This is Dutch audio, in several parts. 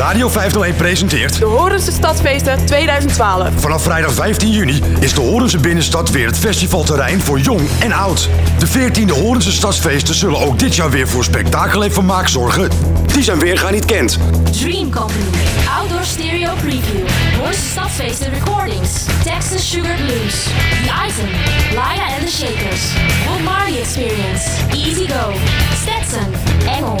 Radio 501 presenteert... De Horense Stadsfeesten 2012. Vanaf vrijdag 15 juni is de Horense Binnenstad weer het festivalterrein voor jong en oud. De 14e Horense Stadsfeesten zullen ook dit jaar weer voor spektakel en vermaak zorgen. Die zijn weerga niet kent. Dream Company. Outdoor Stereo Preview. Horense Stadsfeesten Recordings. Texas Sugar Blues. The Item. Laya and the Shakers. Bob Marley Experience. Easy Go. Stetson. Engel.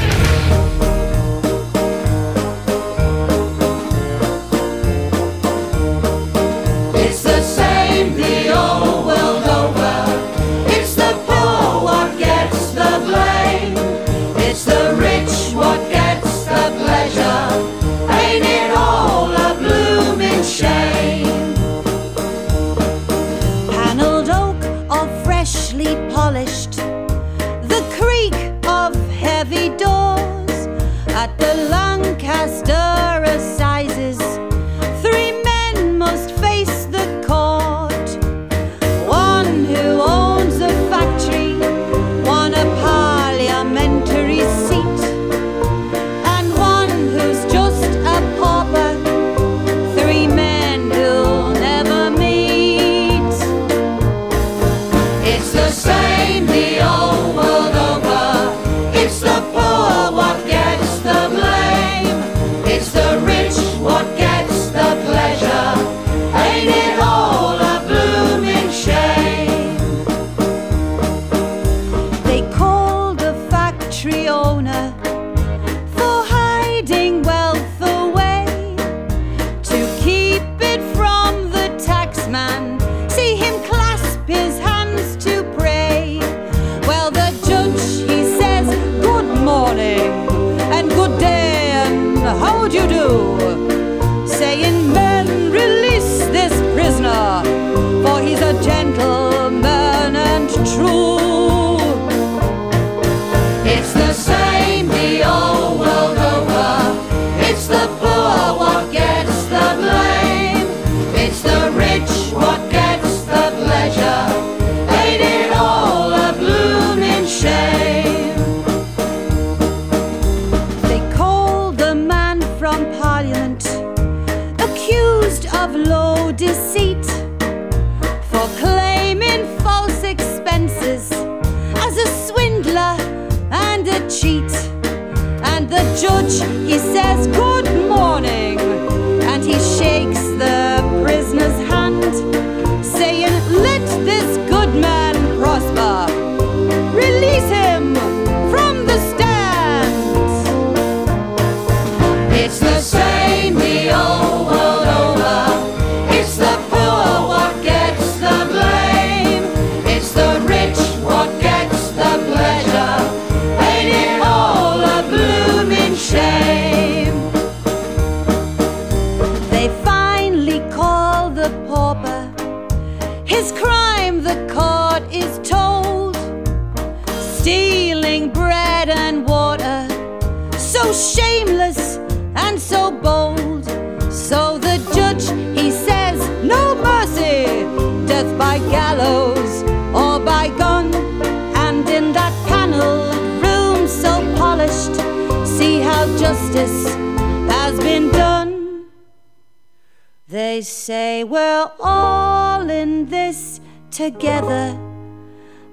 Say we're all in this together.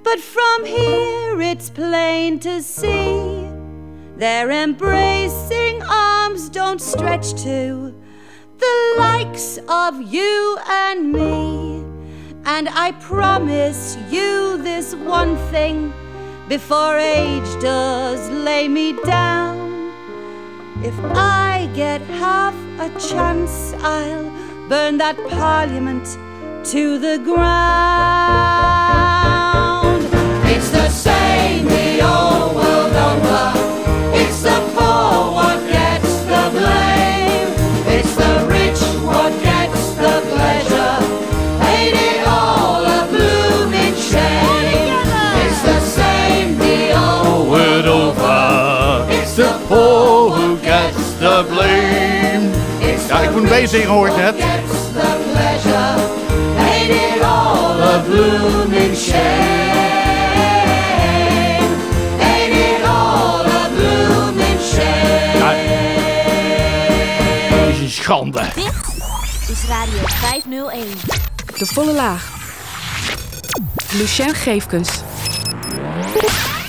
But from here it's plain to see their embracing arms don't stretch to the likes of you and me. And I promise you this one thing before age does lay me down. If I get half a chance, I'll burn that parliament to the ground. It all a blooming shame? Dat is een schande. Dit is Radio 501. De volle laag. Lucien Geefkens.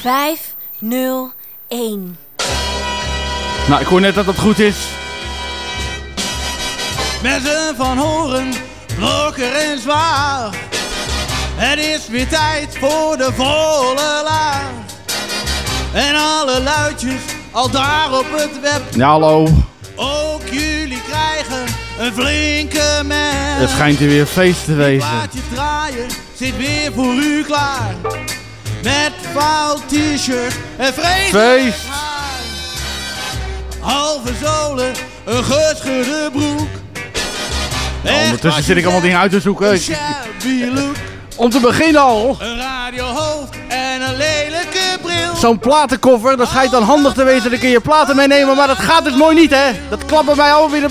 501. Nou, ik hoor net dat dat goed is. Mensen van horen, blokker en zwaar. Het is weer tijd voor de volle laag. En alle luidjes al daar op het web. Ja, hallo. Ook jullie krijgen een flinke man. Het schijnt hier weer feest te wezen. Plaatje draaien zit weer voor u klaar. Met vuil t-shirt en vreselijk Feest. Halve zolen, een gescheurde broek. Nou, ondertussen zit ik allemaal dingen uit te zoeken. Om te beginnen al. een radiohoofd en een lelijke bril. Zo'n platenkoffer, dat schijnt dan handig te wezen. Dan kun je platen meenemen, maar dat gaat dus mooi niet, hè? Dat klapt bij mij alweer. de-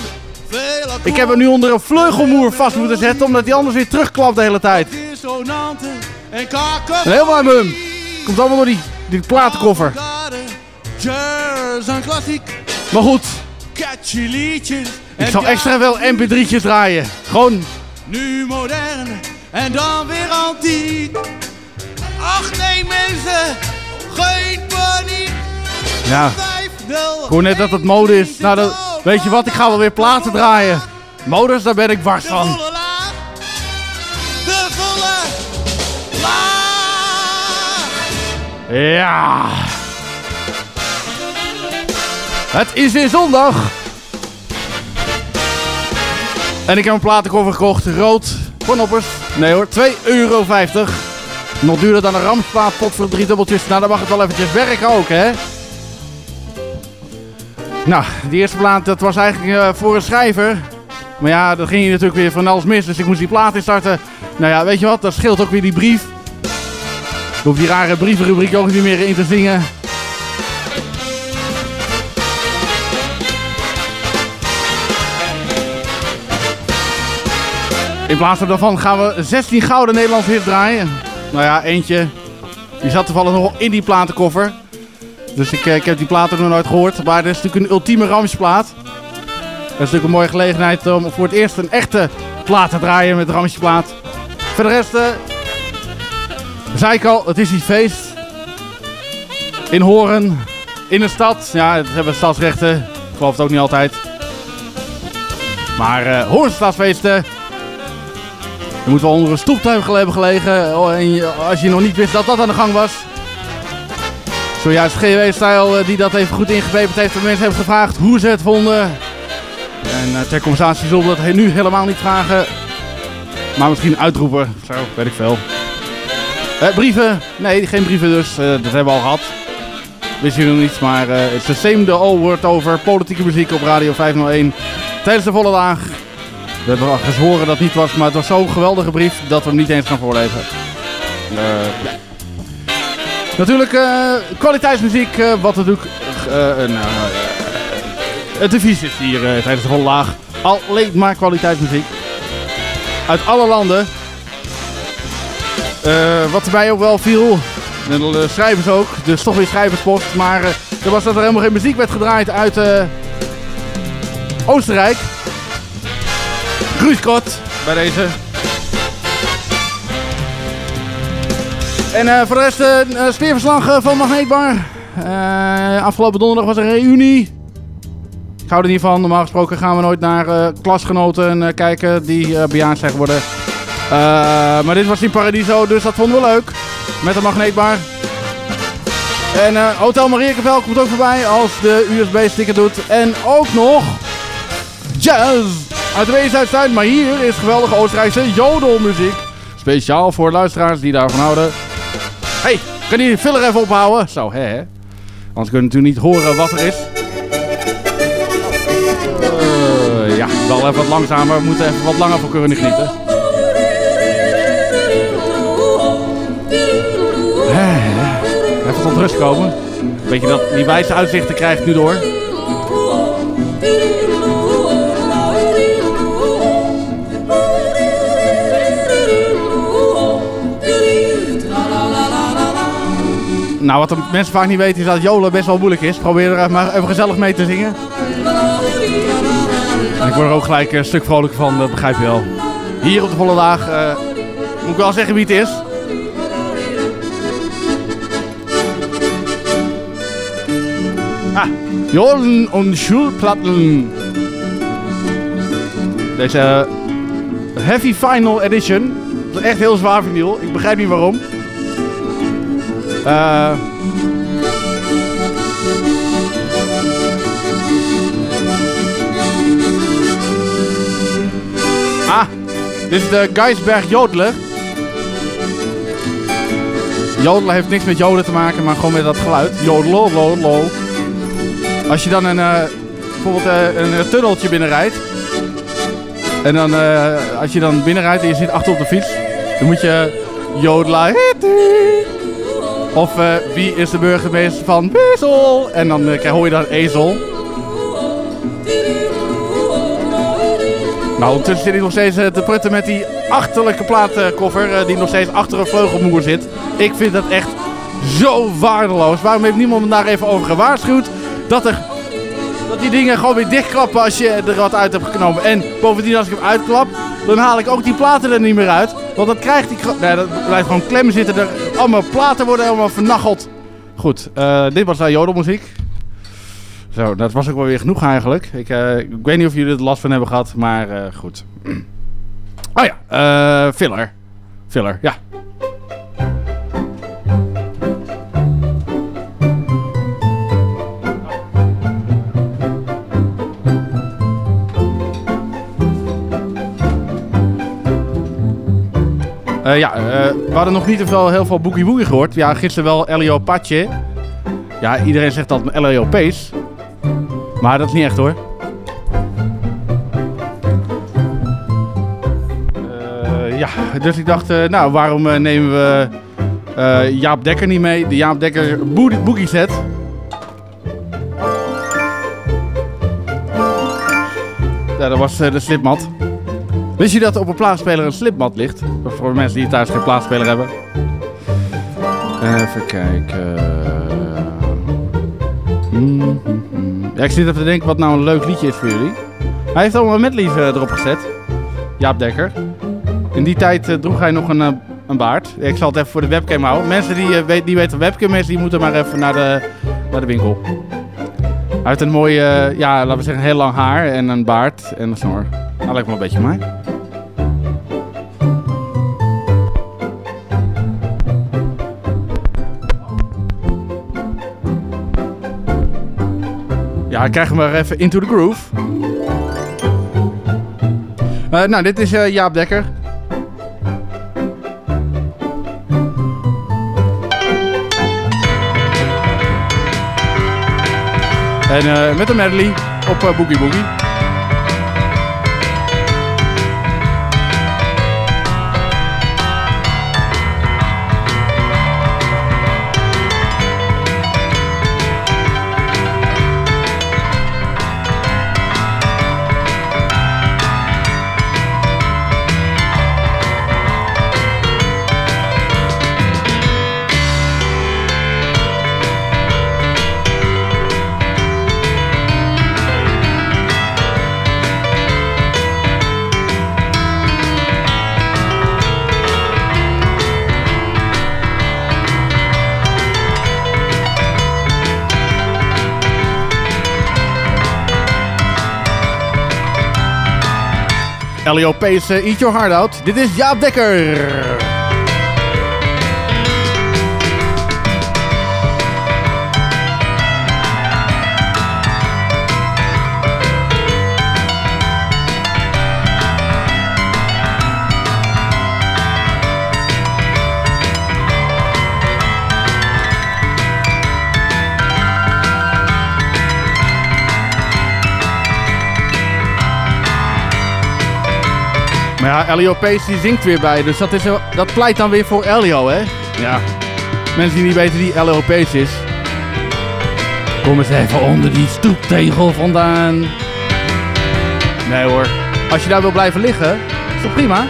Veel Ik heb hem nu onder een vleugelmoer vast moeten zetten, omdat hij anders weer terugklapt de hele tijd. Dissonanten en kakken. En helemaal uit mum. Komt allemaal door die, die platenkoffer. Maar goed, catchy liedjes. Ik zal extra wel mp3'tjes draaien. Gewoon, Nu modern en dan weer antiek. Ach nee mensen, geen paniek. ja, ik hoor net dat het mode is. Nou, weet je wat, ik ga wel weer platen draaien. Modus, daar ben ik wars van. volle laag. De volle laag. Ja. Het is weer zondag. En ik heb een platenkoffer gekocht. Rood. Voor. Nee hoor, 2,50 euro. Nog duurder dan een ramsplaat. Pot voor drie dubbeltjes. Nou, dan mag het wel eventjes werken ook, hè. Nou, de eerste plaat, dat was eigenlijk eh, voor een schrijver. Maar ja, dat ging hier natuurlijk weer van alles mis. Dus ik moest die plaat instarten. Nou ja, weet je wat? Dat scheelt ook weer die brief. Ik hoef die rare brievenrubriek ook niet meer in te zingen. In plaats daarvan gaan we 16 gouden Nederlandse hits draaien. Nou ja, eentje. Die zat toevallig nog in die platenkoffer. Dus ik, eh, ik heb die platen nog nooit gehoord. Maar dat is natuurlijk een ultieme Ramsplaat. Dat is natuurlijk een mooie gelegenheid om voor het eerst een echte plaat te draaien met Ramsplaat. Voor de rest, eh, zei ik al, het is die feest. In Horen, in de stad. Ja, dat hebben stadsrechten. Ik geloof het ook niet altijd. Maar stadsfeesten. Je moet wel onder een stoeptuigel hebben gelegen. Oh, en je- als je nog niet wist dat dat aan de gang was. Zojuist GW-stijl die dat even goed ingepeperd heeft. De mensen hebben gevraagd hoe ze het vonden. En eh, ter compensatie zullen we dat nu helemaal niet vragen. Maar misschien uitroepen. Zo, weet ik veel. Eh, brieven? Nee, geen brieven dus. Eh, dat hebben we al gehad. Wist jullie nog niet, maar eh, het is de same the all word over politieke muziek op Radio 501. Tijdens de volle dag. We hebben al gezworen dat niet was, maar het was zo'n geweldige brief dat we hem niet eens gaan voorlezen. Eh. Natuurlijk eh, kwaliteitsmuziek, eh, wat natuurlijk eh, het devies is hier tijdens de volle laag. Alleen maar kwaliteitsmuziek. Uit alle landen. Wat erbij ook wel viel, en de schrijvers ook, dus toch weer schrijverspost. Maar er was dat er helemaal geen muziek werd gedraaid uit Oostenrijk. Gruiskot bij deze. En eh, voor de rest eh, een sfeerverslag eh, van Magneetbar. Eh, afgelopen donderdag was er een reunie. Ik hou er niet van. Normaal gesproken gaan we nooit naar eh, klasgenoten eh, kijken die eh, bejaard zijn geworden. Eh, maar dit was in Paradiso, dus dat vonden we leuk. Met de Magneetbar. En eh, Hotel Mariekenveld komt ook voorbij als de USB-sticker doet. En ook nog jazz uit de Weeshuistuin. Maar hier is geweldige Oostenrijkse jodelmuziek. Speciaal voor luisteraars die daarvan houden. hey, kan die filler even ophouden? Zo, hè, hè. Anders kunnen we natuurlijk niet horen wat er is. Eh, ja, wel even wat langzamer. We moeten even wat langer voor kunnen genieten. Even tot rust komen. Weet je dat die wijze uitzichten krijgt nu door. Nou, wat mensen vaak niet weten is dat jolen best wel moeilijk is. Probeer er maar even gezellig mee te zingen. En ik word er ook gelijk een stuk vrolijk van, dat begrijp je wel. Hier op de volle dag eh, moet ik wel zeggen wie het is. Ah, Jolen und Schulplatten. Deze eh, Heavy Final Edition. Dat is echt heel zwaar vinyl. Ik begrijp niet waarom. Eh... Ah, dit is de Geisberg Jodler. Jodelen heeft niks met joden te maken, maar gewoon met dat geluid. Jodelo, lo, lo. Als je dan een, eh, bijvoorbeeld eh, een tunneltje binnenrijdt. En dan, als je dan binnenrijdt en je zit achter op de fiets. Dan moet je jodela. Of eh, wie is de burgemeester van Wissel? En dan eh, hoor je dan ezel. Nou, ondertussen zit hij nog steeds eh, te prutten met die achterlijke plaatkoffer die nog steeds achter een vleugelmoer zit. Ik vind dat echt zo waardeloos. Waarom heeft niemand me daar even over gewaarschuwd? Dat, er, dat die dingen gewoon weer dichtklappen als je er wat uit hebt genomen. En bovendien als ik hem uitklap, dan haal ik ook die platen er niet meer uit. Want dan krijgt die... Nee, dat blijft gewoon klem zitten. Er, allemaal platen worden helemaal vernacheld. Goed, eh, dit was uh, jodelmuziek. Zo, dat was ook wel weer genoeg eigenlijk. Ik, eh, ik weet niet of jullie er last van hebben gehad, maar eh, goed. Oh ja, filler. Filler, ja. Eh, ja, eh, we hadden nog niet veel, heel veel Boogie Woogie gehoord. Ja, gisteren wel Elio Patje. Ja, iedereen zegt dat Elio Pace. Maar dat is niet echt hoor. Eh, ja, dus ik dacht, nou waarom nemen we Jaap Dekker niet mee? De Jaap Dekker Boogie, set. Ja, dat was de slipmat. Wist je dat op een plaatspeler een slipmat ligt? Voor mensen die thuis geen plaatspeler hebben. Even kijken. Ik zit even te denken wat nou een leuk liedje is voor jullie. Hij heeft allemaal medleys eh, erop gezet. Jaap Dekker. In die tijd eh, droeg hij nog een, eh, een baard. Ik zal het even voor de webcam houden. Mensen die, die weten webcam is, die moeten maar even naar de, naar de winkel. Hij heeft een mooi, eh, ja, laten we zeggen, heel lang haar en een baard en een snor. Dat lijkt me een beetje mij. Ja, krijg maar even into the groove. Eh, nou, dit is eh, Jaap Dekker. En eh, met een medley op Boogie Boogie. LEOP's uh, Eat Your Heart Out. Dit is Jaap Dekker. Maar ja, Elio Pace die zingt weer bij, dus dat, is, dat pleit dan weer voor Elio, hè? Ja. Mensen die niet weten wie Elio Pace is. Kom eens even onder die stoeptegel vandaan. Nee hoor. Als je daar wil blijven liggen, is dat prima.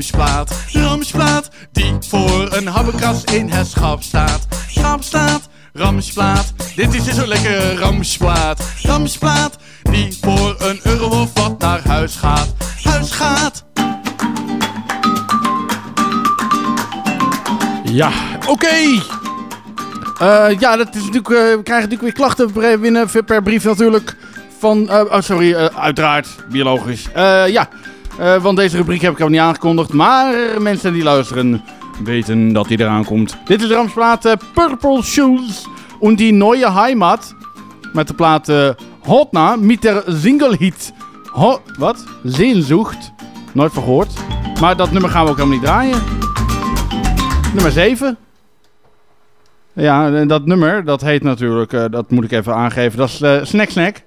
Ramsplaat. Ramsplaat, die voor een habbekras in het schap staat. Schap staat, Ramsplaat. Dit is dus zo lekker Ramsplaat. Ramsplaat, die voor een euro wat naar huis gaat. Huis gaat. Ja, oké. Eh, ja, dat is natuurlijk, eh, we krijgen natuurlijk weer klachten binnen per brief natuurlijk. Van, eh, oh sorry, uiteraard, biologisch. Ja, eh, want deze rubriek heb ik al niet aangekondigd. Maar mensen die luisteren weten dat die eraan komt. Dit is de Ramsplaat eh, Purple Shoes en die neue Heimat. Met de plaat eh, Hotna mit der Single-Hit. Ho wat? Sehnsucht. Nooit van gehoord. Maar dat nummer gaan we ook helemaal niet draaien. Nummer 7. Ja, dat nummer, dat heet natuurlijk, dat moet ik even aangeven, dat is Snack Snack.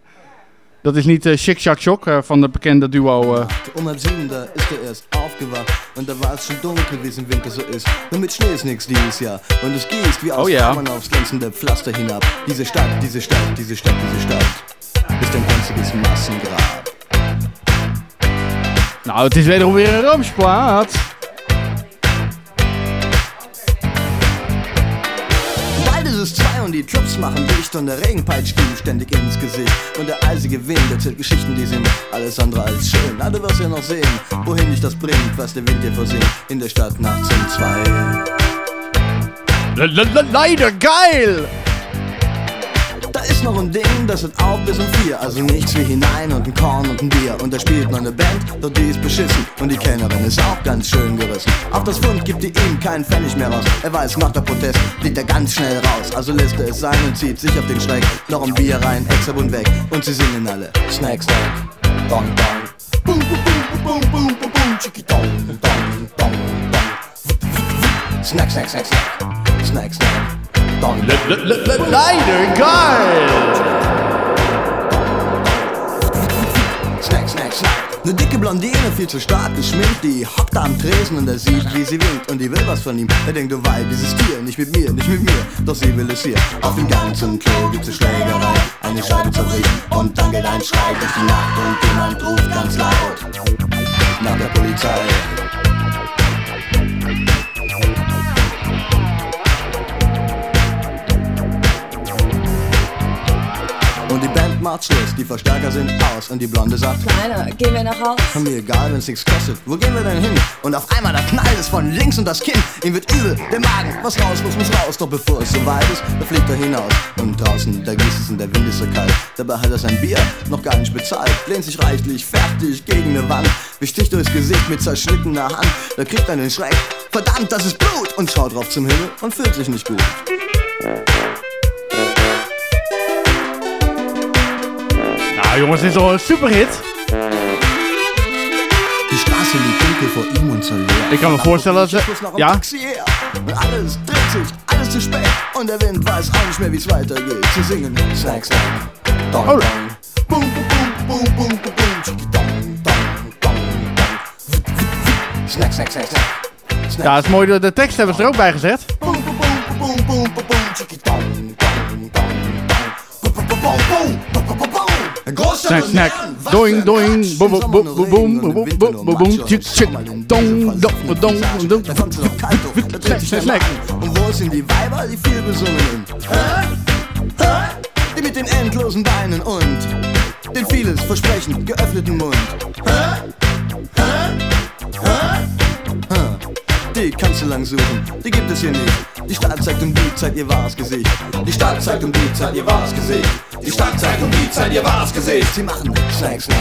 Dat is niet eh Chick Shack Shock eh, van de bekende duo. eh. Um halb sieben, da ist er erst aufgewacht Und da war es schon dunkel, wie es im Winter so ist Und mit Schnee ist nix dieses Jahr Und es gießt wie aus Oh ja. Kammern aufs glänzende Pflaster hinab Diese Stadt, diese Stadt, diese Stadt, diese Stadt Ist ein einziges Massengrab Nou, het is wederom weer een ramsplaat. Und die Clubs machen dicht Und der Regen peitscht ihm ständig ins Gesicht. Und der eisige Wind erzählt Geschichten, die sind alles andere als schön. Na, du wirst ja noch sehen, wohin dich das bringt Was der Wind dir versingt in der Stadt nachts um zwei. Le- le- le- Leider geil! Ist noch ein Ding, das wird auf bis um vier. Also nichts wie hinein und ein Korn und ein Bier. Und da spielt noch eine Band, doch die ist beschissen. Und die Kellnerin ist auch ganz schön gerissen. Auf das Fund gibt die ihm keinen Pfennig mehr raus. Er weiß, macht der Protest, fliegt er ganz schnell raus. Also lässt er es sein und zieht sich auf den Schreck. Noch ein Bier rein, extra weg. Und sie singen alle. Snack, snack, dong, dong. Boom, boom, boom, boom, boom, boom, boom, chicki, dong, dong, dong, dong. Snack, snack, snack, snack. Snack, snack. Dong, dong. Le- le- le- Leider geil! Snack, snack, snack. Eine dicke Blondine, viel zu stark geschminkt, die hockt am Tresen und er sieht, wie sie winkt und die will was von ihm. Er denkt, du Weib, dieses Tier, nicht mit mir, nicht mit mir, doch sie will es hier. Auf dem ganzen Klo gibt's eine Schlägerei, eine Scheibe zerbricht und dann geht ein Schrei durch die Nacht und jemand ruft ganz laut nach der Polizei. Macht Schluss, die Verstärker sind aus und die Blonde sagt, Kleiner, gehen wir nach Haus? mir egal, wenn's nichts kostet. Wo gehen wir denn hin? Und auf einmal da knallt es von links und das Kinn. Ihm wird übel, der Magen. Was raus muss, muss raus. Doch bevor es soweit ist, da fliegt er hinaus. Und draußen, da gießt es und der Wind ist so kalt. Dabei hat er sein Bier noch gar nicht bezahlt. Lehnt sich reichlich fertig gegen eine Wand. Besticht durchs Gesicht mit zerschnittener Hand. Da kriegt er den Schreck. Verdammt, das ist Blut! Und schaut drauf zum Himmel und fühlt sich nicht gut. Nou jongens, dit is al een superhit. Ik kan me voorstellen dat ze... Ja? Alles dreht alles zu spät. Und der Wind weiß auch nicht mehr, wie's weitergeht. Sie singen Snack, Snack, Dong, Oh. Dong. Boom, boom, boom, boom, boom, boom, boom, chicki, Dong, Dong, Dong, Dong. Snack, snack, snack, snack. Snack, Ja, het is mooi, de, de tekst hebben ze er ook bij gezet. boom, boom, boom, boom, boom, boom, boom. Boom, boom, boom, boom, boom, boom, boom, boom. Boom, boom, boom, boom, boom, boom, boom, Großstadt Snack, snack. Doing, doing, boom, boom, boom, boom, boom, boom, boom, boom, chick, chick, dong, dong, dong, dong, Snack, snack, snack. Und wo sind die Weiber, die viel besungen? Hä? Hä? Die mit den endlosen Beinen und den vieles versprechen geöffneten Mund. Hä? Hä? Hä? Die kannst du lang suchen, die gibt es hier nicht. Die Stadt zeigt um die Zeit ihr wahres Gesicht. Die Stadt zeigt um die Zeit ihr wahres Gesicht. Die Stadt zeigt um die Zeit ihr wahres Gesicht. Sie machen Snack, Snack,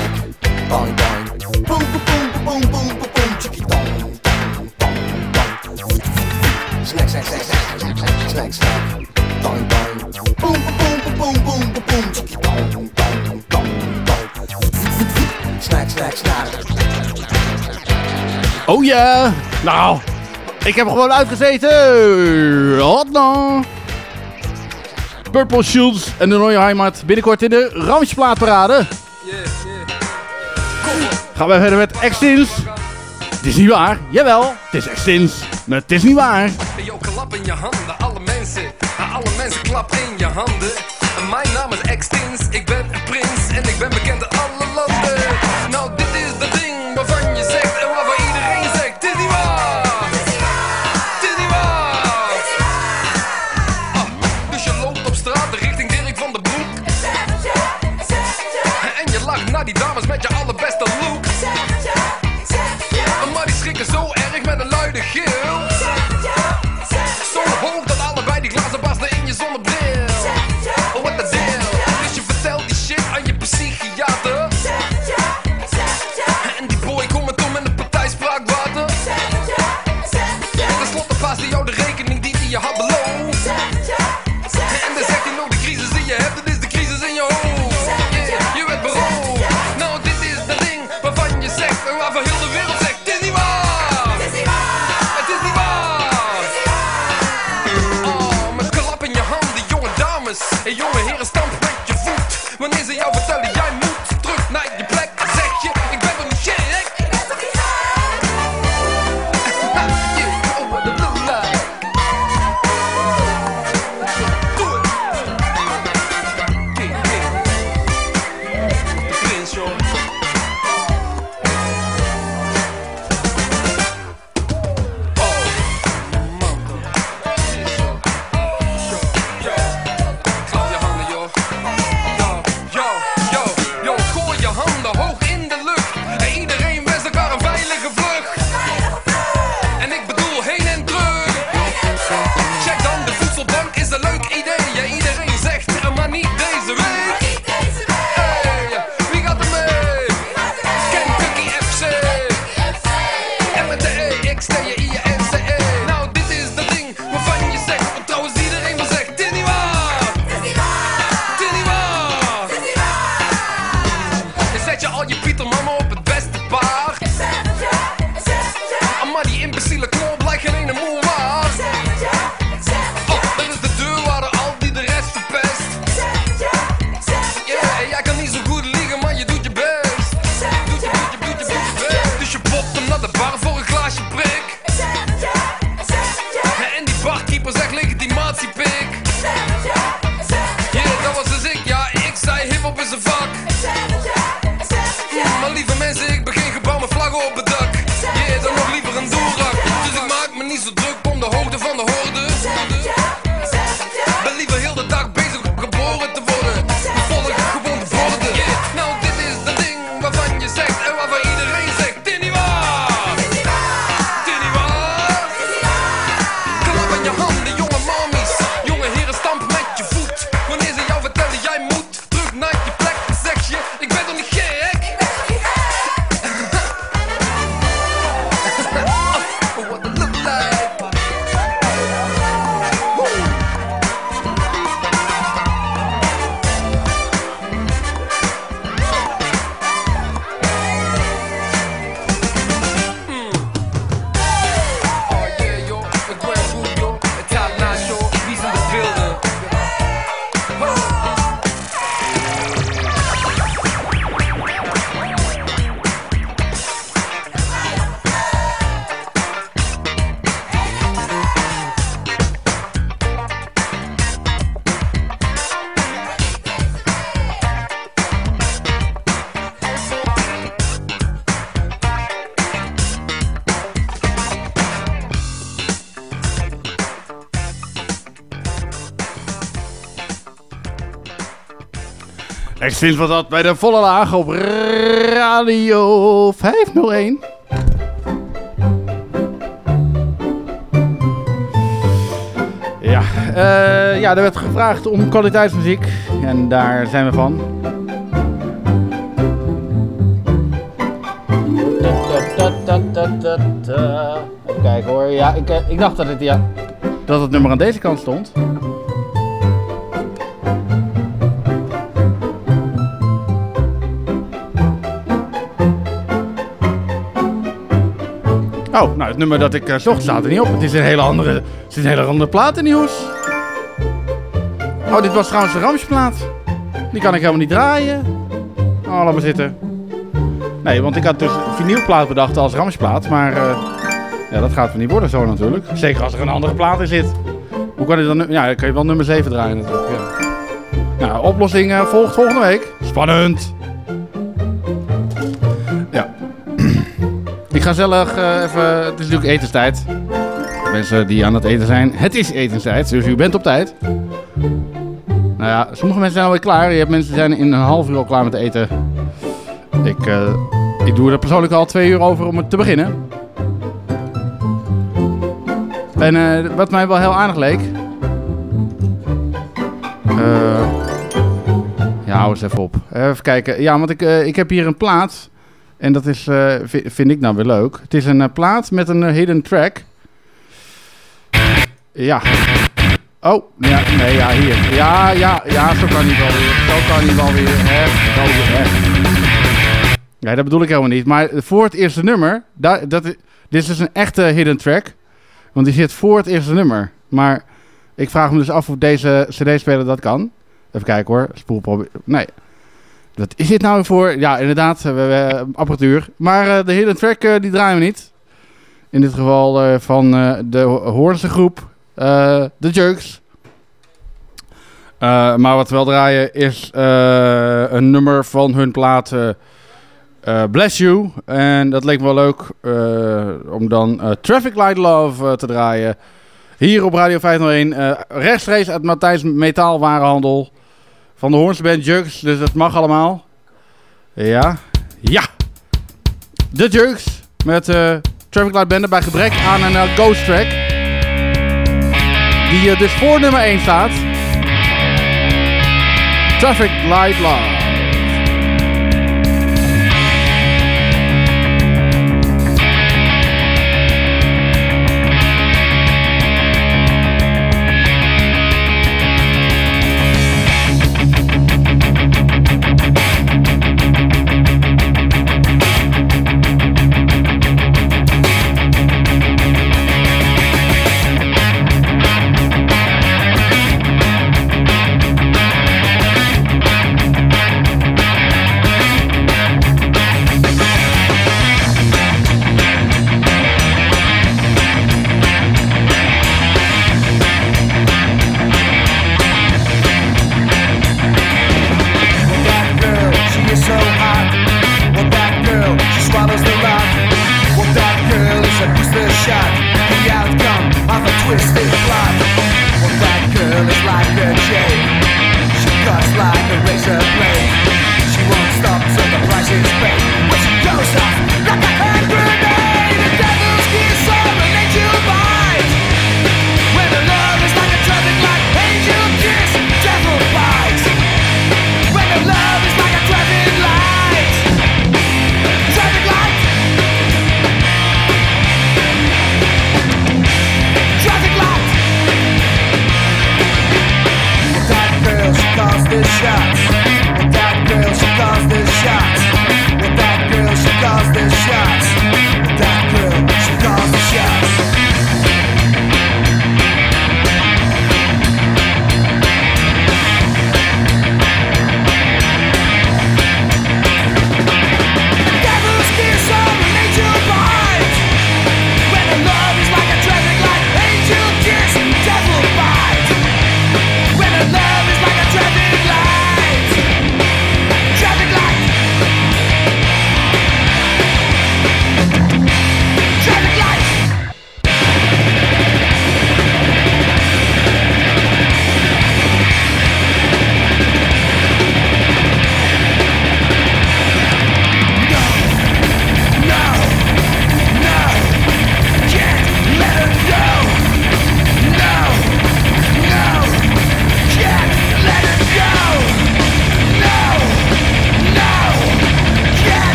Boing, Boing. Boom, boom, boom, boom, boom, boom, boom, chicki, Dong, Dong, Dong, Dong. Snack, snack, snack, snack, snack, snack, Boing, Boing. Boom, boom, boom, boom, boom, boom, boom, chicki, Dong, Dong, Dong, Dong. Snack, snack, snack. Oh ja! Nou, ik heb gewoon uitgezeten. Hot nou. Purple Shields en de Neue Heimat binnenkort in de Ramsplaatparade. Gaan we verder met Extins. Het is niet waar. Jawel, het is Extins. Maar het is niet waar. Yo, klap in je handen, alle mensen. Alle mensen klap in je handen. Mijn naam is Extins, ik ben een prins en ik ben bekend Ik vind wat dat bij de volle laag op Radio 501. Ja, eh, ja, er werd gevraagd om kwaliteitsmuziek. En daar zijn we van. Even kijken hoor. Ja, ik, eh, ik dacht dat het, ja, dat het nummer aan deze kant stond. Nou, het nummer dat ik eh, zocht staat er niet op. Het is een hele andere, het is een hele andere plaat in nieuws. Oh, dit was trouwens de Ramsplaat. Die kan ik helemaal niet draaien. Oh, zitten. Nee, want ik had dus vinylplaat bedacht als Ramsplaat. Maar eh, ja, dat gaat er niet worden zo natuurlijk. Zeker als er een andere plaat in zit. Hoe kan je dan... Ja, dan kan je wel nummer 7 draaien natuurlijk. Ja. Nou, oplossing eh, volgt volgende week. Spannend. Ik ga gezellig eh, even... Het is natuurlijk etenstijd. Mensen die aan het eten zijn. Het is etenstijd, dus u bent op tijd. Nou ja, sommige mensen zijn alweer klaar. Je hebt mensen die zijn in een half uur al klaar met eten. Ik, eh, ik doe er persoonlijk al twee uur over om het te beginnen. En eh, wat mij wel heel aardig leek. Ja, hou eens even op. Even kijken. Ja, want ik, ik heb hier een plaat. En dat is, eh, vind ik nou weer leuk. Het is een uh, plaat met een eh, hidden track. Ja. Oh, nee, ja, hier. Ja, ja, ja, zo kan niet wel weer. Zo kan niet wel weer. Hè, hè. Nee, dat bedoel ik helemaal niet. Maar voor het eerste nummer, dat, dat, dit is dus een echte hidden track. Want die zit voor het eerste nummer. Maar ik vraag me dus af of deze CD-speler dat kan. Even kijken hoor. Spoel Nee. Wat is dit nou voor? Ja, inderdaad, eh, we apparatuur. Maar eh, de hele track uh, die draaien we niet. In dit geval van de Hoornse groep, de Jerks. maar wat we wel draaien is een nummer van hun plaat Bless You. En dat leek me wel leuk om dan Traffic Light Love te draaien. Hier op Radio 501, rechtstreeks uit Matthijs Metaalwarenhandel van de Horns Band Jugs. Dus dat mag allemaal. Ja. Ja. De Jugs met eh, Traffic Light Band bij gebrek aan een eh, ghost track. Die eh, dus voor nummer 1 staat. Traffic Light Love.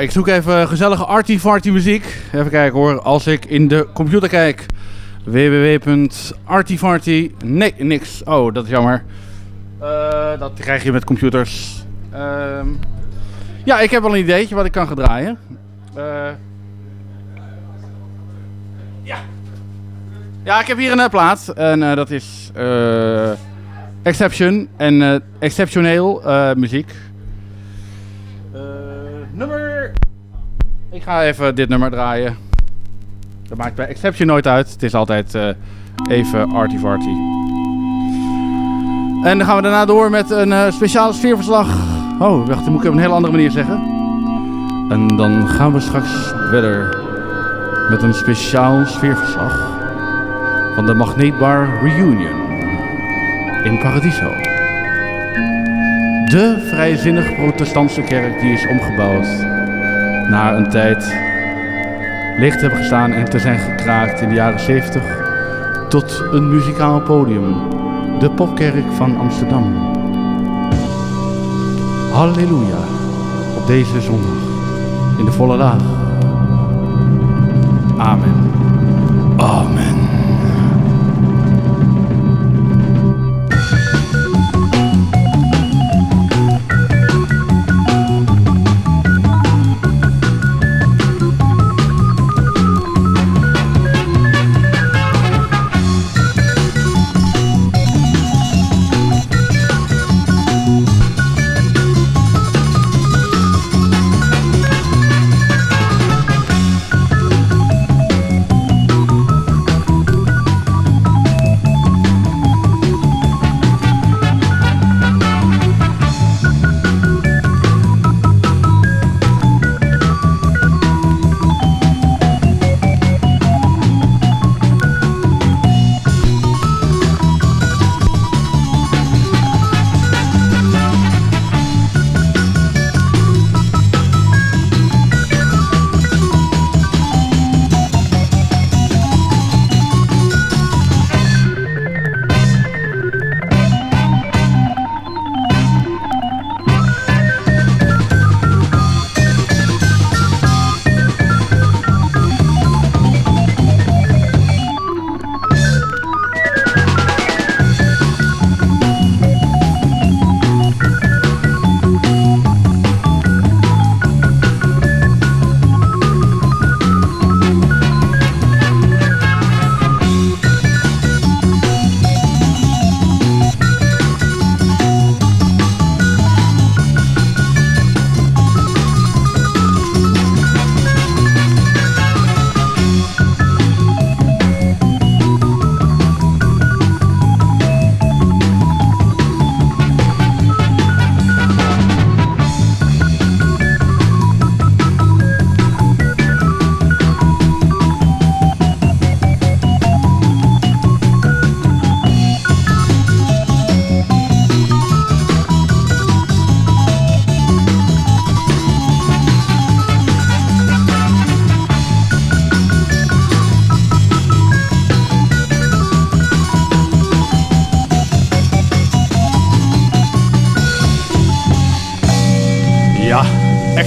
Ik zoek even gezellige arty-farty muziek. Even kijken hoor, als ik in de computer kijk. www.artyfarty... Nee, niks. Oh, dat is jammer. Eh, dat krijg je met computers. Ehm, ja, ik heb wel een ideetje wat ik kan gaan draaien. Eh, ja. Ja, ik heb hier een eh, plaat. En dat is Exception. En exceptioneel muziek. Ik ga even dit nummer draaien. Dat maakt bij Exception nooit uit. Het is altijd eh, even arty-farty. En dan gaan we daarna door met een eh, speciaal sfeerverslag. Oh, wacht, dat moet ik op een hele andere manier zeggen. En dan gaan we straks verder met een speciaal sfeerverslag van de Magneetbar Reunion in Paradiso. De vrijzinnig protestantse kerk die is omgebouwd na een tijd te hebben gestaan en te zijn gekraakt in de jaren 70 tot een muzikaal podium, de popkerk van Amsterdam. Halleluja, op deze zondag in de volle laag. Amen. Amen.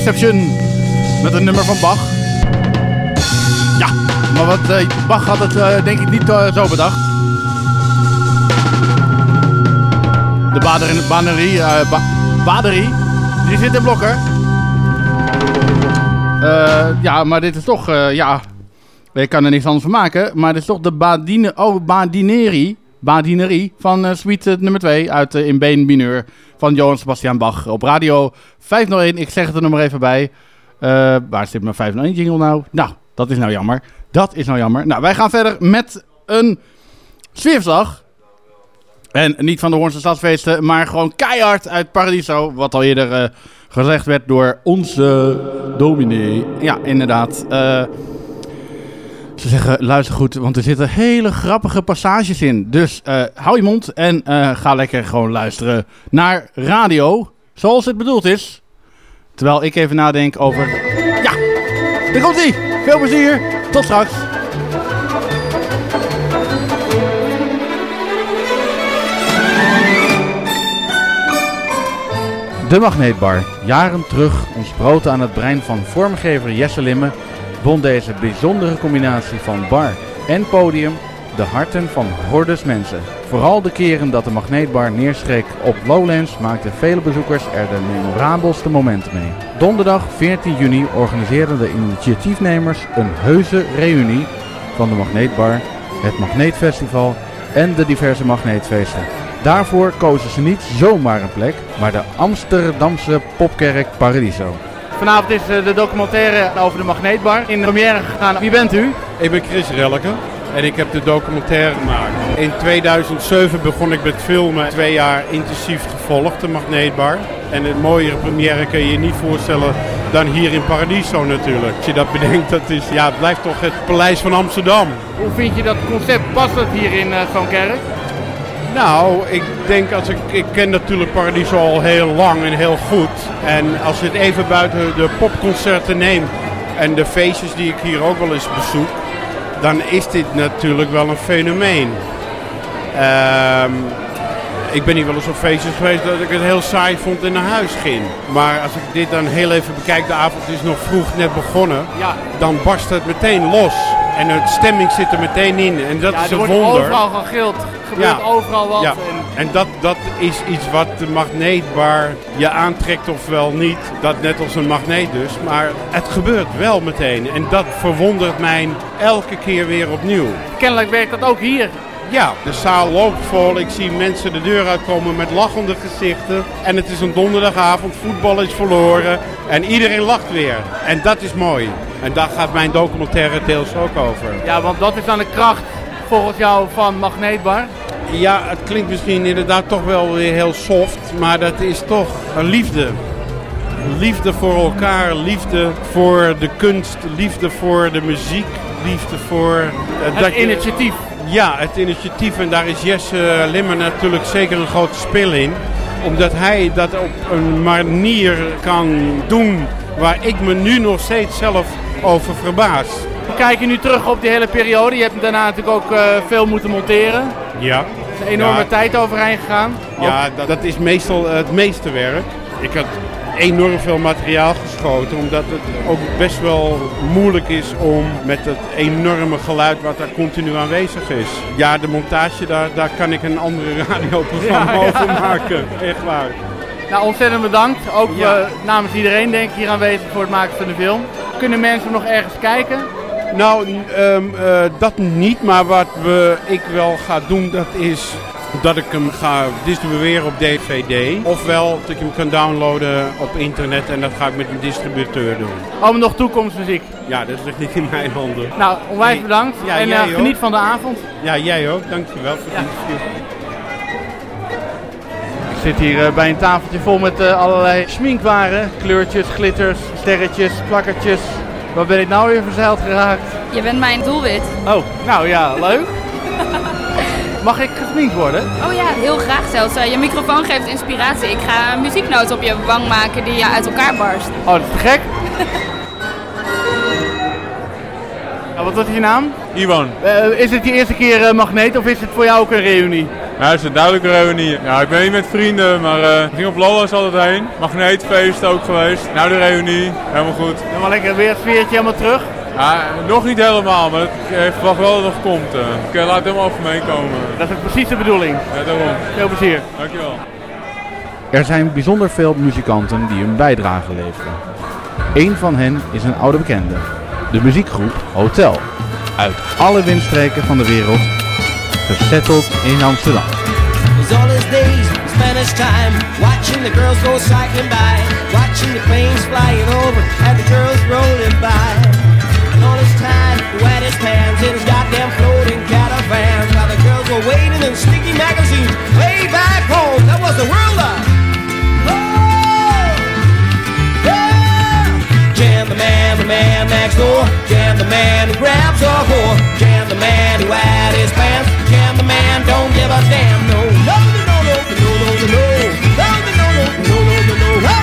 Exception met een nummer van Bach. Ja, maar wat eh, Bach had het eh, denk ik niet eh, zo bedacht. De bader ba baderie, die zit in Blokker. Ja, maar dit is toch, ja, ik kan er niks anders van maken. Maar dit is toch de badine, oh, badinerie van eh, suite nummer 2 uit eh, In Been Mineur van Johann Sebastian Bach op radio 501. Ik zeg het er nog maar even bij. Eh, waar zit mijn 501 jingle nou? Nou, dat is nou jammer. Dat is nou jammer. Nou, wij gaan verder met een sfeerverslag. En niet van de Hoornse Stadsfeesten, maar gewoon keihard uit Paradiso. Wat al eerder eh, gezegd werd door onze dominee. Ja, inderdaad. eh, ze zeggen, luister goed, want er zitten hele grappige passages in. Dus eh, hou je mond en eh, ga lekker gewoon luisteren naar radio, zoals het bedoeld is. Terwijl ik even nadenk over... Ja, daar komt ie. Veel plezier. Tot straks. De Magneetbar. Jaren terug ontsproten aan het brein van vormgever Jesse Limme won deze bijzondere combinatie van bar en podium de harten van hordes mensen. Vooral de keren dat de Magneetbar neerstreek op Lowlands maakten vele bezoekers er de memorabelste momenten mee. Donderdag 14 juni organiseerden de initiatiefnemers een heuse reunie van de Magneetbar, het Magneetfestival en de diverse magneetfeesten. Daarvoor kozen ze niet zomaar een plek, maar de Amsterdamse popkerk Paradiso. Vanavond is eh, de documentaire over de Magneetbar in de première gegaan. Wie bent u? Ik ben Chris Relke en ik heb de documentaire gemaakt. In 2007 begon ik met filmen, twee jaar intensief gevolgd, de Magneetbar. En een mooiere première kun je je niet voorstellen dan hier in Paradiso natuurlijk. Als je dat bedenkt, dat is, ja, het blijft toch het paleis van Amsterdam. Hoe vind je dat concept? Past het hier in uh, zo'n kerk? Nou, ik denk als ik, ik ken natuurlijk Paradiso al heel lang en heel goed. En als je het even buiten de popconcerten neemt en de feestjes die ik hier ook wel eens bezoek, dan is dit natuurlijk wel een fenomeen. Ehm, ik ben hier wel eens op feestjes geweest dat ik het heel saai vond en naar huis ging. Maar als ik dit dan heel even bekijk, de avond is nog vroeg net begonnen, Ja. dan barst het meteen los. En de stemming zit er meteen in. En dat Ja, is er een wordt wonder. overal gegild. Gebeurt Ja. overal wat. Ja, En en dat, dat is iets wat de magneetbar je aantrekt of wel niet. Dat net als een magneet dus. Maar het gebeurt wel meteen. En dat verwondert mij elke keer weer opnieuw. kennelijk werkt dat ook hier. Ja, de zaal loopt vol. Ik zie mensen de deur uitkomen met lachende gezichten. En het is een donderdagavond. Voetbal is verloren. En iedereen lacht weer. En dat is mooi. En daar gaat mijn documentaire deels ook over. Ja, want dat is dan de kracht volgens jou van Magneetbar. Ja, het klinkt misschien inderdaad toch wel weer heel soft, maar dat is toch een liefde. Liefde voor elkaar, liefde voor de kunst, liefde voor de muziek, liefde voor... eh, Het je- initiatief. Ja, het initiatief en daar is Jesse Limmer natuurlijk zeker een grote spil in. Omdat hij dat op een manier kan doen waar ik me nu nog steeds zelf over verbaas. We kijken nu terug op die hele periode. Je hebt daarna natuurlijk ook eh, veel moeten monteren. Ja. Er is een enorme Ja. tijd overheen gegaan. Ja, dat, dat is meestal het meeste werk. Ik had enorm veel materiaal geschoten, omdat het ook best wel moeilijk is om met het enorme geluid wat daar continu aanwezig is. Ja, de montage, daar, daar kan ik een andere radioprogramma Ja, ja. over maken. Echt waar. Nou, ontzettend bedankt. Ook Ja. eh, namens iedereen denk ik hier aanwezig voor het maken van de film. Kunnen mensen nog ergens kijken? Nou, ehm, eh, dat niet, maar wat we, ik wel ga doen, dat is dat ik hem ga distribueren op DVD. Ofwel dat ik hem kan downloaden op internet en dat ga ik met een distributeur doen. Oh, nog toekomstmuziek. Ja, dat ligt niet in mijn handen. Nou, onwijs Nee. bedankt. Ja, en jij eh, ook. geniet van de avond. Ja, jij ook. Dankjewel voor het interview. Ik zit hier eh, bij een tafeltje vol met allerlei schminkwaren. Kleurtjes, glitters, sterretjes, plakkertjes. Waar ben ik nou weer verzeild geraakt? Je bent mijn doelwit. Oh, nou ja, leuk. Mag ik gesminkt worden? Oh ja, heel graag zelfs. Eh, je microfoon geeft inspiratie. Ik ga een muzieknoot op je wang maken die je uit elkaar barst. Oh, dat is te gek. Nou, wat is je naam? Iwan. Eh, is het je eerste keer eh, magneet of is het voor jou ook een reunie? Ja, het is een duidelijke reunie. Ja, ik ben niet met vrienden, maar eh, ik ging op Lola's altijd heen. Magneetfeest ook geweest. Nou de reunie, helemaal goed. Wel lekker weer het sfeertje helemaal terug. Ja, nog niet helemaal, maar ik verwacht wel dat het nog komt. eh. Ik eh, laat het helemaal over meekomen. Dat is precies de bedoeling. Ja, daarom. Veel plezier. Dankjewel. Er zijn bijzonder veel muzikanten die hun bijdrage leveren. Eén van hen is een oude bekende. De muziekgroep Hotel. Uit alle windstreken van de wereld. Gesetteld in Amsterdam. all his days time watching the girls go cycling by, watching the planes flying over and the girls rolling by. And all his time wet his pants in his goddamn floating while the girls were waiting in sticky magazines way back home. That was the world of. The man, next door. Jam the man who grabs a whore. Jam the man who wet his pants. Jam the man don't give a damn. No, no, no, no, no, no, no, no, no, no, no, no, no, no, no, no.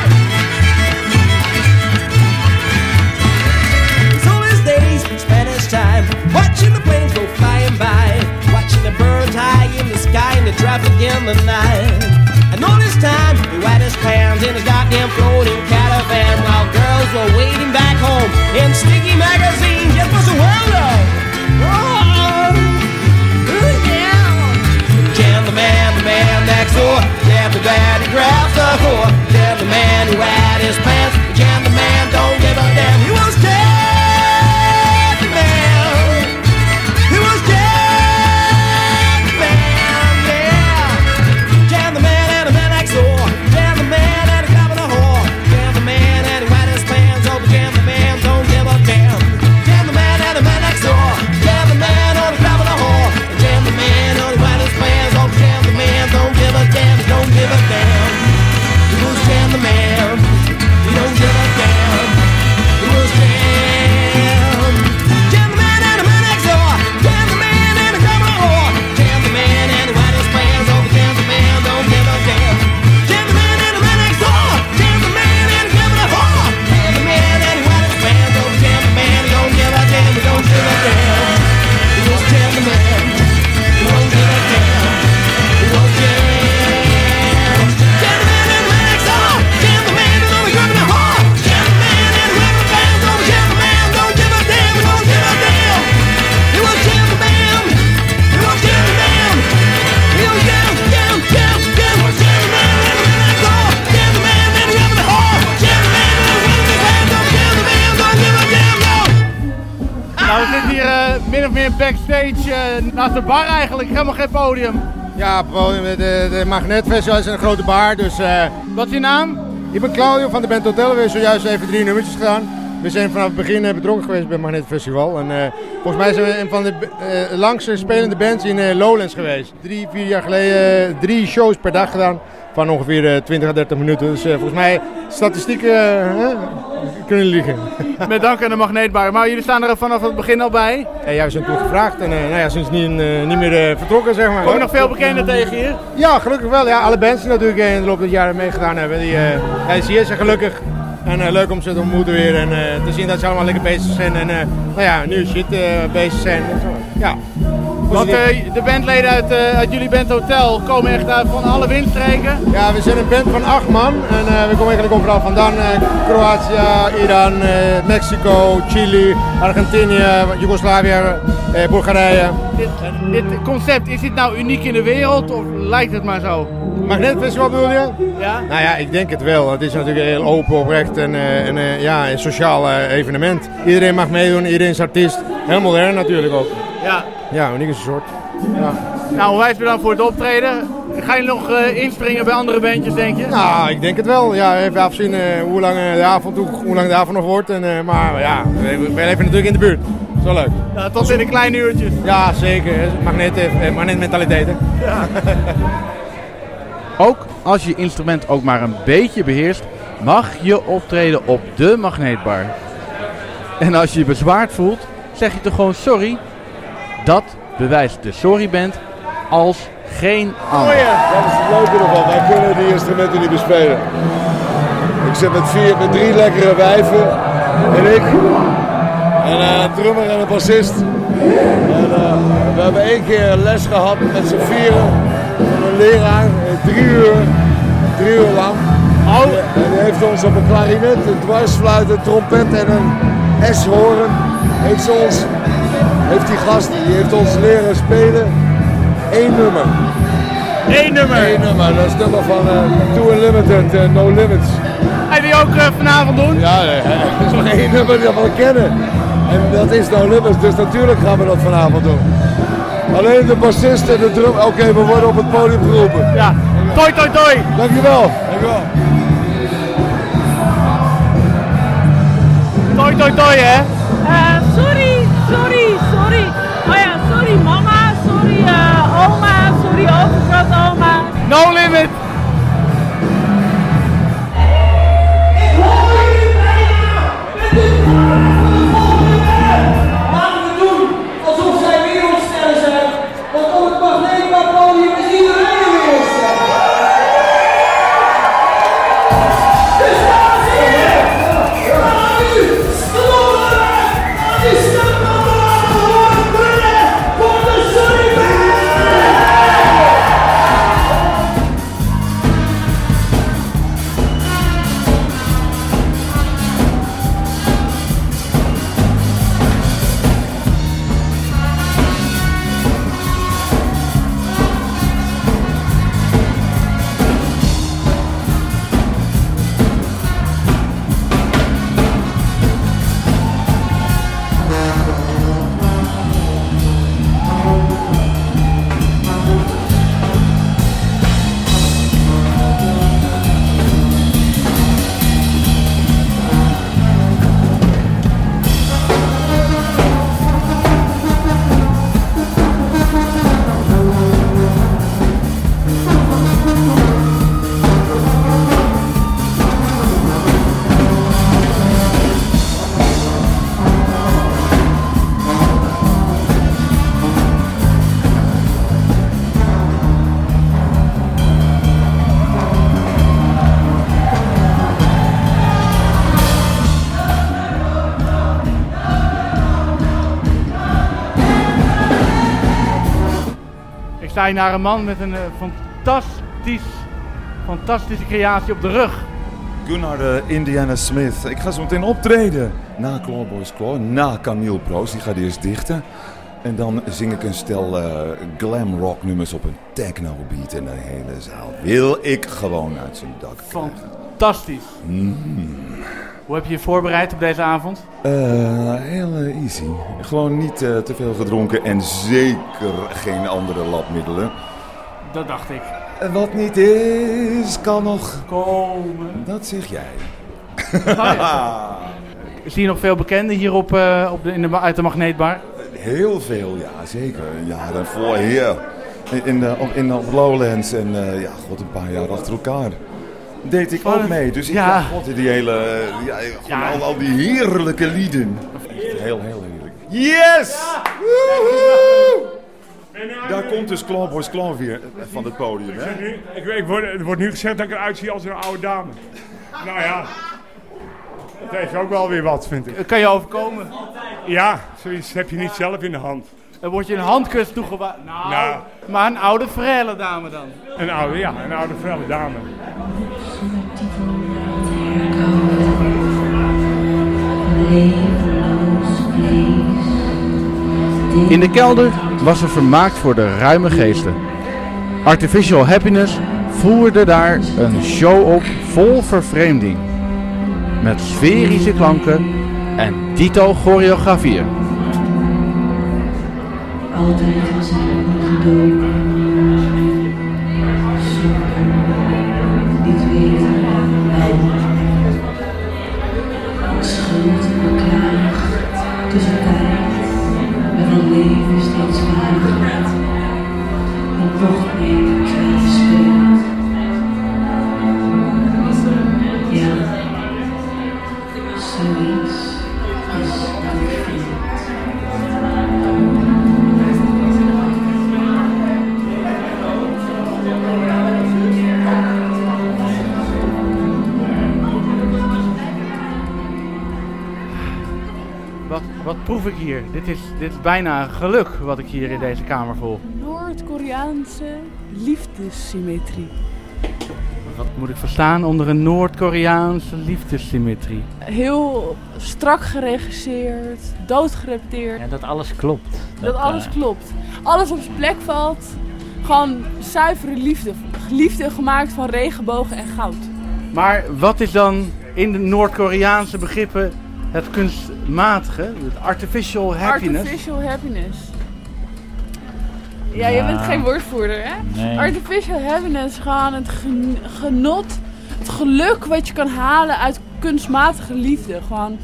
So his days spent his time watching the planes go flying by, watching the birds high in the sky and the traffic in the night. And all this time, he wet his pants in his goddamn floating caravan while girls were waiting back home in sticky magazines just for some done. Oh, yeah. Jam the man, the man next door. Jam the bad, he grabs the whore. Jam the man who had his pants. Jam the man, don't give a damn. He backstage eh, naast de bar eigenlijk. Helemaal geen podium. Ja, podium, de, de Magnet Festival is een grote bar, dus... Wat is je naam? Ik ben Claudio van de band Hotel. We hebben zojuist even drie nummertjes gedaan. We zijn vanaf het begin eh, betrokken geweest bij het Magnet Festival. En eh, volgens mij zijn we een van de eh, langste spelende bands in eh, Lowlands geweest. Drie, vier jaar geleden eh, drie shows per dag gedaan. Van ongeveer eh, 20 à 30 minuten. Dus eh, volgens mij, statistieken eh, eh, kunnen liegen. Met dank aan de magneetbar. Maar jullie staan er vanaf het begin al bij. Ja, jij zijn toen gevraagd en eh, nou ja, sindsdien eh, niet meer eh, vertrokken, zeg maar. Kom je nog veel bekenden tegen hier? Ja, gelukkig wel. Ja, alle bands die natuurlijk eh, in de loop der jaren meegedaan hebben. Die, eh zie je ze gelukkig. En eh, leuk om ze te ontmoeten weer en eh, te zien dat ze allemaal lekker bezig zijn. En eh, nou ja, nieuwe shit eh, bezig zijn. Ja. Want eh, de bandleden uit, eh, uit jullie band Hotel komen echt uit van alle windstreken. Ja, we zijn een band van acht man en eh, we komen eigenlijk overal vandaan. Kroatië, Iran, Mexico, Chili, Argentinië, Joegoslavië, Bulgarije. Dit, dit concept, is dit nou uniek in de wereld of lijkt het maar zo? Magnetfestival bedoel je? Ja? Nou ja, ik denk het wel. Het is natuurlijk heel open, oprecht en, en ja, een sociaal evenement. Iedereen mag meedoen, iedereen is artiest. Heel modern natuurlijk ook. Ja. Ja, uniek is een soort. Ja. Nou, onwijs bedankt voor het optreden. Ga je nog eh, inspringen bij andere bandjes, denk je? Nou, ik denk het wel. Ja, even afzien eh, hoe lang eh, de avond, hoe, hoe lang de avond nog wordt. En, eh, maar ja, we, leven natuurlijk in de buurt. Dat is wel leuk. Ja, tot in de kleine uurtjes. Ja, zeker. Magneet, eh, magnetmentaliteit, hè. Ook als je instrument ook maar een beetje beheerst, mag je optreden op de magneetbar. En als je je bezwaard voelt, zeg je toch gewoon sorry. Dat bewijst de sorryband als geen ander. Dat is het leuke ervan. Wij kunnen die instrumenten niet bespelen. Ik zit met, vier, met drie lekkere wijven en ik. En eh, een drummer en een bassist. En, eh, we hebben één keer les gehad met z'n vieren. Van een leraar, eh, drie uur. Drie uur lang. En, en die heeft ons op een klarinet, een dwarsfluit, een trompet en een S-hoorn. Heeft, ze ons, heeft die gast, die heeft ons leren spelen. Één nummer. Eén nummer? Eén nummer, dat is het nummer van uh, Too Unlimited, eh, No Limits. Ga je die ook eh, vanavond doen? Ja, nee, dat is nog één nummer dat we kennen. En dat is No Limits, dus natuurlijk gaan we dat vanavond doen. Alleen de bassist en de drum, oké, we worden op het podium geroepen. Ja, toi toi toi. Dankjewel. Dankjewel. Toi toi toi hè? No limit. Je naar een man met een eh, fantastisch, fantastische creatie op de rug. Gunnar eh, Indiana Smith. Ik ga zo meteen optreden. Na Clawboys Claw, na Camille Proos. Die gaat eerst dichten. En dan zing ik een stel eh, glam rock nummers op een techno beat. En de hele zaal wil ik gewoon uit zijn dak. Fantastisch. Mm. Hoe heb je je voorbereid op deze avond? Eh, heel eh, easy. Gewoon niet eh, te veel gedronken en zeker geen andere labmiddelen. Dat dacht ik. En wat niet is, kan nog komen. Dat zeg jij. Oh ja. Zie je nog veel bekenden hier op, op de, in de, uit de magneetbar? Heel veel, ja, zeker. Ja, daarvoor hier. In, in, de, op, in, op Lowlands en ja, god, een paar jaar achter elkaar. Deed ik ook mee. Dus ik Ja. die hele, eh, ja, Al, al die heerlijke lieden. Echt heel, heel heerlijk. Yes! Woehoe! Daar komt dus Clawboys Claw weer eh, van het podium, Ik hè? ik, ik word, er wordt nu gezegd dat ik eruit zie als een oude dame. Nou ja, dat heeft ook wel weer wat, vind ik. Kan je overkomen? Ja, zoiets heb je niet zelf in de hand. Dan wordt je een handkus toegewaard. Nou, Nou. maar een oude frele dame dan. Een oude, ja, een oude felle dame. In de kelder was er vermaakt voor de ruime geesten. Artificial Happiness voerde daar een show op vol vervreemding. Met sferische klanken en dito choreografieën. Altijd was hij proef ik hier? Dit is, dit is bijna geluk wat ik hier in deze kamer voel. Noord-Koreaanse liefdessymmetrie. Wat moet ik verstaan onder een Noord-Koreaanse liefdessymmetrie? Heel strak geregisseerd, doodgerepeteerd. Ja, dat alles klopt. Dat alles eh, klopt. Alles op zijn plek valt. Gewoon zuivere liefde. Liefde gemaakt van regenbogen en goud. Maar wat is dan in de Noord-Koreaanse begrippen het kunstmatige, het artificial happiness? Artificial happiness. Ja, je bent geen woordvoerder, hè? Nee. Artificial happiness, gewoon het gen- genot, het geluk wat je kan halen uit kunstmatige liefde. Gewoon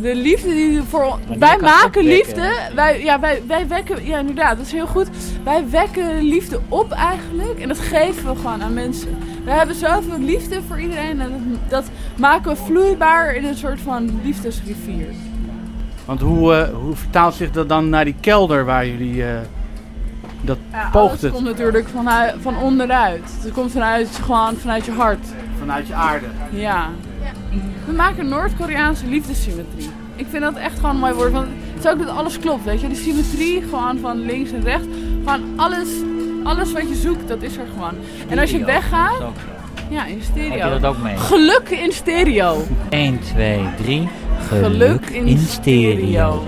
de liefde die voor wij maken liefde. Wij, ja, wij, wij wekken, ja inderdaad, dat is heel goed. Wij wekken liefde op eigenlijk en dat geven we gewoon aan mensen. We hebben zoveel liefde voor iedereen en dat, dat maken we vloeibaar in een soort van liefdesrivier. Want hoe, eh, hoe vertaalt zich dat dan naar die kelder waar jullie eh, dat Ja, poogt alles het? komt natuurlijk vanuit, van onderuit. Het komt vanuit, gewoon vanuit je hart. Vanuit je aarde. Ja. We maken Noord-Koreaanse liefdessymmetrie. Ik vind dat echt gewoon een mooi woord. Want het is ook dat alles klopt, weet je. Die symmetrie gewoon van links en rechts. Gewoon alles, alles wat je zoekt, dat is er gewoon. En als je weggaat... Ja, in stereo. Heb je dat ook mee? Geluk in stereo. 1, 2, 3. Geluk in stereo.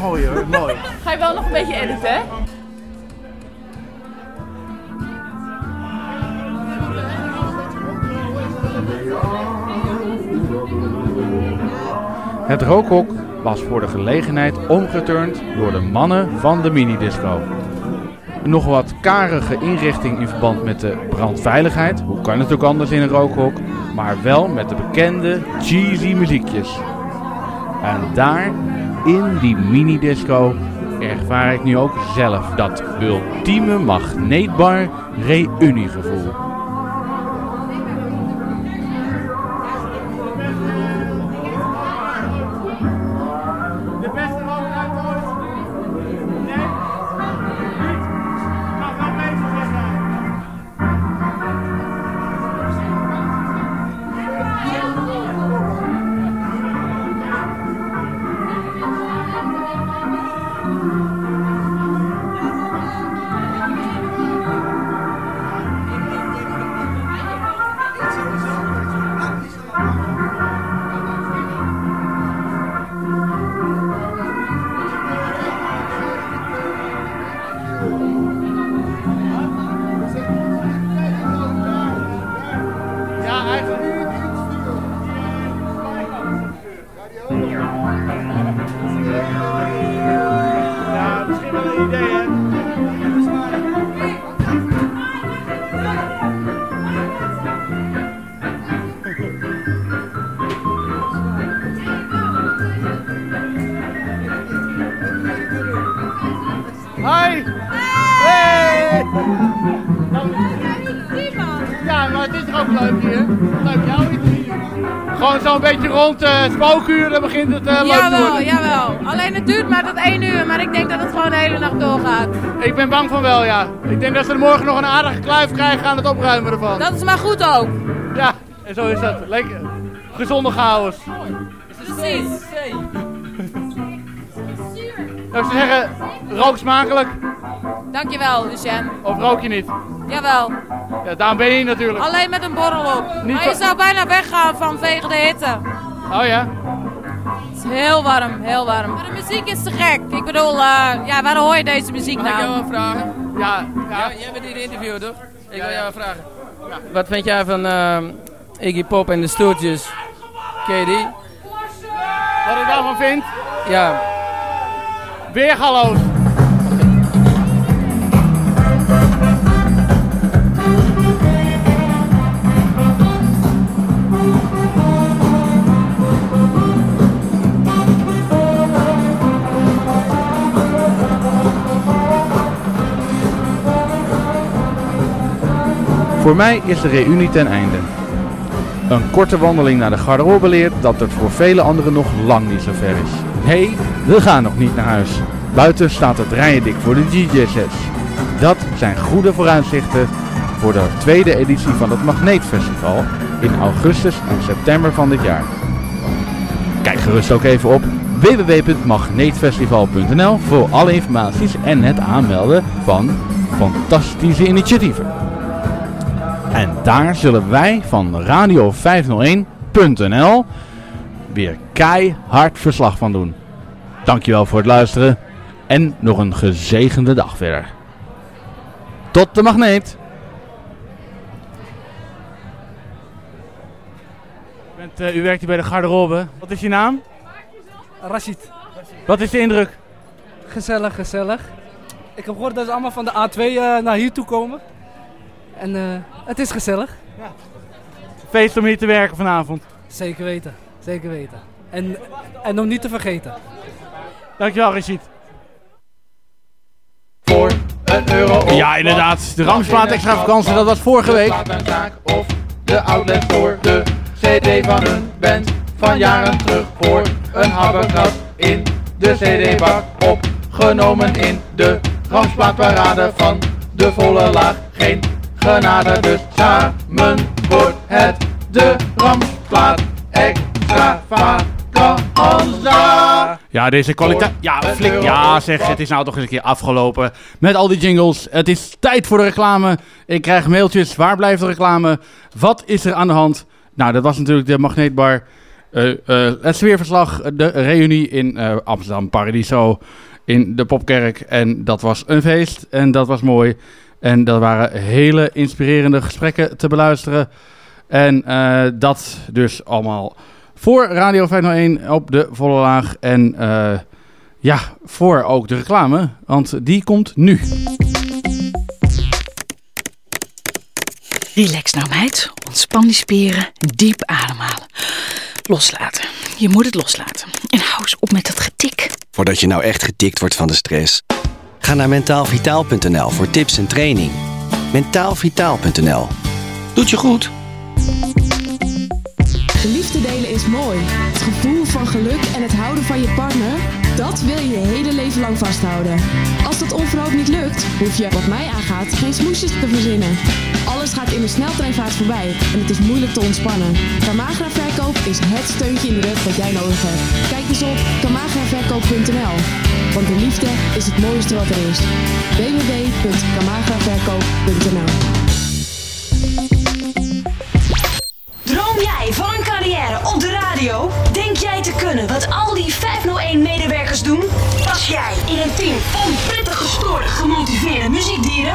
Mooi hoor, mooi. Ga je wel nog een beetje editen, hè? Het rookhok was voor de gelegenheid omgeturnd door de mannen van de minidisco. Een nog wat karige inrichting in verband met de brandveiligheid. Hoe kan het ook anders in een rookhok? Maar wel met de bekende cheesy muziekjes. En daar, in die minidisco, ervaar ik nu ook zelf dat ultieme magneetbar reuniegevoel. Eh dan begint het eh leuk te Jawel, jawel. Alleen het duurt maar tot één uur, maar ik denk dat het gewoon de hele nacht doorgaat. Ik ben bang van wel, ja. Ik denk dat ze er morgen nog een aardige kluif krijgen aan het opruimen ervan. Dat is maar goed ook. Ja, en zo is dat. Lekker. Gezonde chaos. Precies. Nou, ik zou zeggen, rook smakelijk. Dankjewel, Lucien. Of rook je niet? Jawel. Ja, daarom ben je hier natuurlijk. Alleen met een borrel op. Niet maar je zo- zou bijna weggaan vanwege de hitte. Oh ja? Het is heel warm, heel warm. Maar de muziek is te gek. Ik bedoel, eh, ja, waarom hoor je deze muziek Mag ik nou? jou wat vragen? Ja, ja. jij bent hier de interviewer, toch? Ik wil jou vragen. Wat vind jij van ehm, Iggy Pop en de je die? Wat ik daarvan vind? Ja. Weergaloos. Voor mij is de reunie ten einde. Een korte wandeling naar de garderobe leert dat het voor vele anderen nog lang niet zo ver is. Hey, we gaan nog niet naar huis. Buiten staat het rijen dik voor de DJ-sets. Dat zijn goede vooruitzichten voor de tweede editie van het Magneetfestival in augustus en september van dit jaar. Kijk gerust ook even op www.magneetfestival.nl voor alle informaties en het aanmelden van fantastische initiatieven. En daar zullen wij van radio501.nl weer keihard verslag van doen. Dankjewel voor het luisteren en nog een gezegende dag verder. Tot de magneet! U, bent, eh, u werkt hier bij de garderobe. Wat is je naam? Rashid. Wat is de indruk? Gezellig, gezellig. Ik heb gehoord dat ze allemaal van de A2 eh, naar hier toe komen. En eh, het is gezellig. Feest om hier te werken vanavond. Zeker weten, zeker weten. En, en om niet te vergeten. Dankjewel, Rashid. Voor een euro. Ja, inderdaad. De Ramsplaat extra vakantie, dat was vorige week. Of de outlet voor de CD van een band van jaren terug. Voor een habbekrap in de CD-bak. Opgenomen in de Ramsplaatparade van de volle laag. Geen genade, dus samen wordt het de Ramsplaat extravaganza. Ja, deze kwaliteit. Ja, flik. Ja, zeg, het is nou toch eens een keer afgelopen met al die jingles. Het is tijd voor de reclame. Ik krijg mailtjes. Waar blijft de reclame? Wat is er aan de hand? Nou, dat was natuurlijk de Magneetbar. eh eh, het sfeerverslag, de reunie in eh, Amsterdam Paradiso in de Popkerk. En dat was een feest en dat was mooi. En dat waren hele inspirerende gesprekken te beluisteren. En eh, dat dus allemaal voor Radio 501 op de volle laag. En eh, ja, voor ook de reclame, want die komt nu. Relax nou meid, ontspan die spieren, diep ademhalen. Loslaten. Je moet het loslaten. En hou eens op met dat getik. Voordat je nou echt getikt wordt van de stress. Ga naar mentaalvitaal.nl voor tips en training. Mentaalvitaal.nl. Doet je goed. De liefde delen is mooi. Het gevoel van geluk en het houden van je partner, dat wil je je hele leven lang vasthouden. Als dat onverhoopt niet lukt, hoef je, wat mij aangaat, geen smoesjes te verzinnen. Alles gaat in een sneltreinvaart voorbij en het is moeilijk te ontspannen. Kamagra Verkoop is het steuntje in de rug dat jij nodig hebt. Kijk eens op kamagraverkoop.nl, want de liefde is het mooiste wat er is. www.kamagraverkoop.nl Droom jij van een carrière op de radio? Denk jij te kunnen wat al die 501-medewerkers doen? Pas jij in een team van prettig gestoorde, gemotiveerde muziekdieren?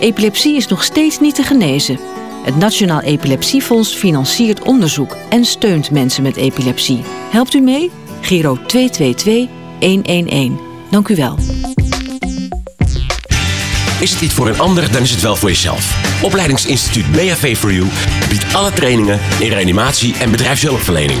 Epilepsie is nog steeds niet te genezen. Het Nationaal Epilepsiefonds financiert onderzoek en steunt mensen met epilepsie. Helpt u mee? Giro 222 111. Dank u wel. Is het niet voor een ander, dan is het wel voor jezelf. Opleidingsinstituut BHV for You biedt alle trainingen in reanimatie en bedrijfshulpverlening.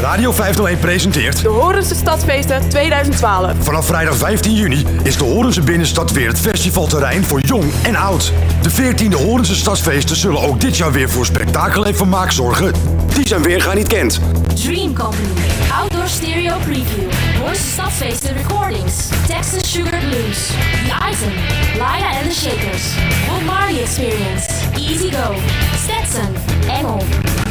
Radio 501 presenteert... De Horense Stadsfeesten 2012. Vanaf vrijdag 15 juni is de Horense Binnenstad weer het festivalterrein voor jong en oud. De 14e Horense Stadsfeesten zullen ook dit jaar weer voor spektakel en vermaak zorgen. Die zijn weerga niet kent. Dream Company. Outdoor Stereo Preview. Hoorse Stadsfeesten Recordings. Texas Sugar Blues. The Item. Laila and the Shakers. Bob Marley Experience. Easy Go. Stetson. Engel.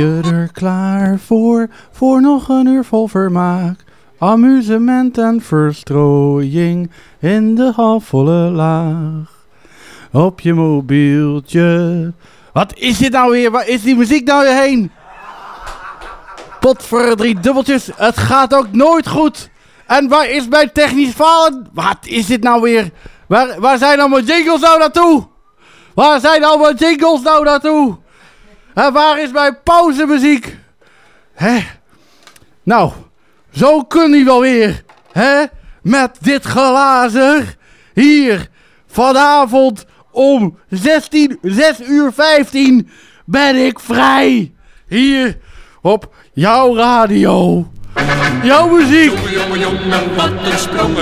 Je er klaar voor, voor nog een uur vol vermaak? Amusement en verstrooiing in de halfvolle laag. Op je mobieltje. Wat is dit nou weer? Waar is die muziek nou weer heen? Pot voor drie dubbeltjes. Het gaat ook nooit goed. En waar is mijn technisch falen? Wat is dit nou weer? Waar, waar zijn al mijn jingles nou naartoe? Waar zijn al mijn jingles nou naartoe? Waar is mijn pauzemuziek? Hè? Nou, zo kun je wel weer. Hè? Met dit glazer. Hier, vanavond om 16, 6 uur 15 ben ik vrij. Hier op jouw radio. Jouw muziek.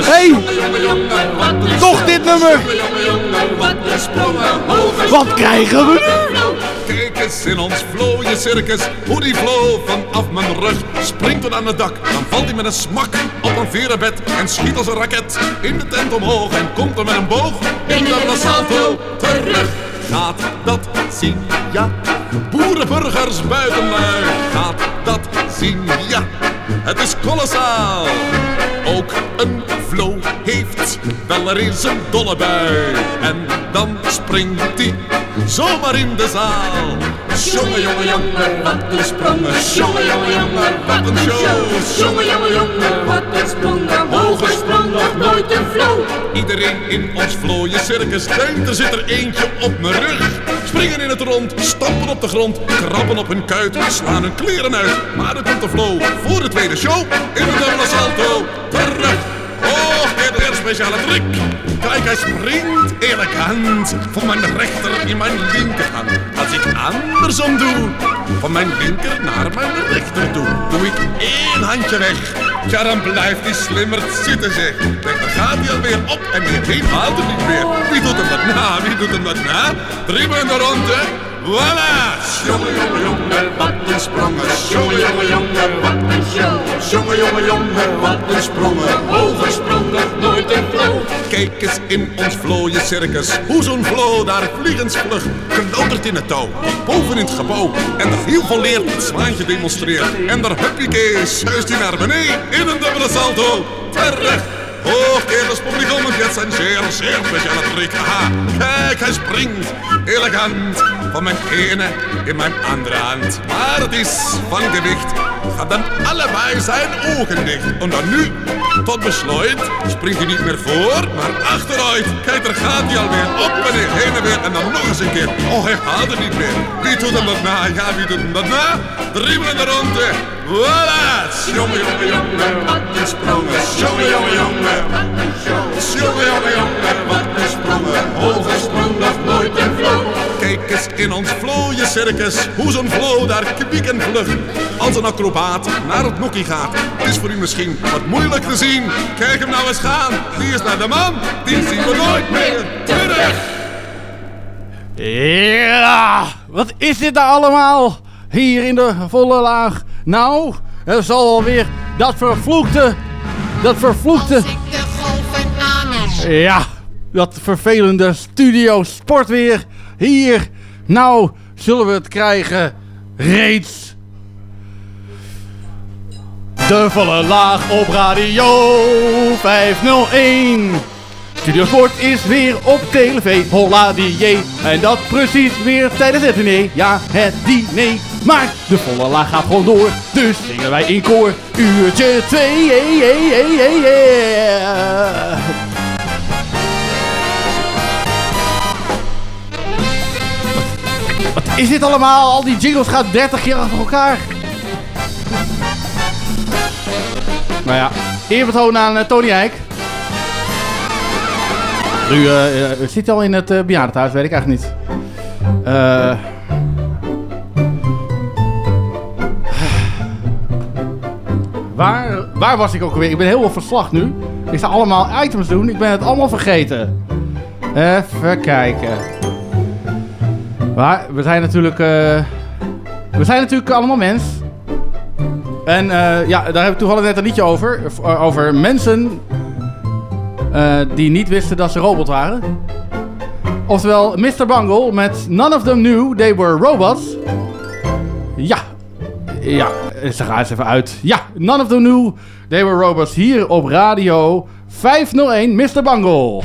Hey, toch dit nummer. Wat krijgen we nu? Kijk eens in ons vlooie circus, hoe die vlo vanaf mijn rug. Springt er aan het dak, dan valt hij met een smak op een verenbed. En schiet als een raket in de tent omhoog en komt er met een boog in de salto terug. Gaat dat zien, ja. Boerenburgers buitenlui, gaat dat zien, ja. Het is kolossaal. Ook een flow heeft wel er eens een dolle bui. En dan springt hij zomaar in de zaal. Jongen, jongen, jongen, wat een sprongen. Jongen, jongen, jongen, wat een show. Jongen, jongen, jongen, wat een sprong. Hoge sprong, nog nooit een flow. Iedereen in ons vlooie circus denkt, er zit er eentje op mijn rug. Springen in het rond, stampen op de grond, krabben op hun kuit, slaan hun kleren uit. Maar er komt de flow voor de tweede show in de dubbele salto terug. Speciale trick. Kijk, hij springt elegant van mijn rechter in mijn linkerhand. Als ik andersom doe, Van mijn linker naar mijn rechter toe. Doe ik één handje weg. Ja, blijft die slimmerd zitten zeg. Kijk, dan gaat hij alweer op en weer heen haalt hem niet meer. Wie doet hem dat na? Wie doet hem dat na? Dribbel in de ronde. Voilà! Jongen, jongen, jongen, wat een sprongen. Jongen, jongen, jongen, wat een show. Jongen, jongen, jongen, wat een sprongen. Hoge sprong nog nooit een flow. Kijk eens in ons vlooie circus. Hoe zo'n flow daar vliegensvlug klautert in het touw. Boven in het gebouw. En de hiel volleert het zwaantje demonstreert. En daar huppakee, zuist hij naar beneden. In een dubbele salto. Terug. Hoog, kerels, publiek, want dit zijn zeer, zeer speciale trick. Haha, kijk, hij springt, elegant, van mijn ene in mijn andere hand. Maar het is van gewicht, gaat dan allebei zijn ogen dicht. En nu, tot besluit, springt hij niet meer voor, maar achteruit. Kijk, daar gaat hij alweer, op en neer, heen en weer, en dan nog eens een keer. Oh, hij gaat er niet meer. Wie doet hem dat na? Ja, wie doet hem dat na? Dribbelen de. Voilà! Jongen, jongen, jongen, wat een sprongen. Jongen, jongen, jongen, wat een show. Jongen, jongen, jongen, wat een sprongen. Hoge sprong nog nooit een flow. Kijk eens in ons vlooie circus, hoe zo'n flow daar kwiek en vlug als een acrobaat naar het nokkie gaat. Is voor u misschien wat moeilijk te zien. Kijk hem nou eens gaan, die is naar de man, die zien we nooit meer terug. Ja, wat is dit nou allemaal? Hier in de volle laag. Nou, er zal alweer dat vervloekte, dat vervloekte... Ja, dat vervelende studio sportweer hier. Nou, zullen we het krijgen reeds. De volle laag op radio 501. Studio Sport is weer op tv, holla die En dat precies weer tijdens het diner, ja het diner. Maar de volle laag gaat gewoon door, dus zingen wij in koor. Uurtje 2, hey, hey, hey, hey. Wat is dit allemaal? Al die jingles gaan 30 keer achter elkaar. Nou ja, eerbetoon aan uh, Tony Eijk. Nu uh, uh, zit al in het uh, weet ik eigenlijk niet. Waar, waar was ik ook alweer? Ik ben heel verslag nu. Ik sta allemaal items doen. Ik ben het allemaal vergeten. Even kijken. Maar we zijn natuurlijk... We zijn natuurlijk allemaal mens. En uh, ja, daar hebben we toevallig net een liedje over. Over mensen die niet wisten dat ze robot waren. Oftewel, Mr. Bungle met None of them knew they were robots. Ja. Ja, ze gaan eens even uit. Ja, None of them knew they were robots. Hier op radio 501, Mr. Bungle.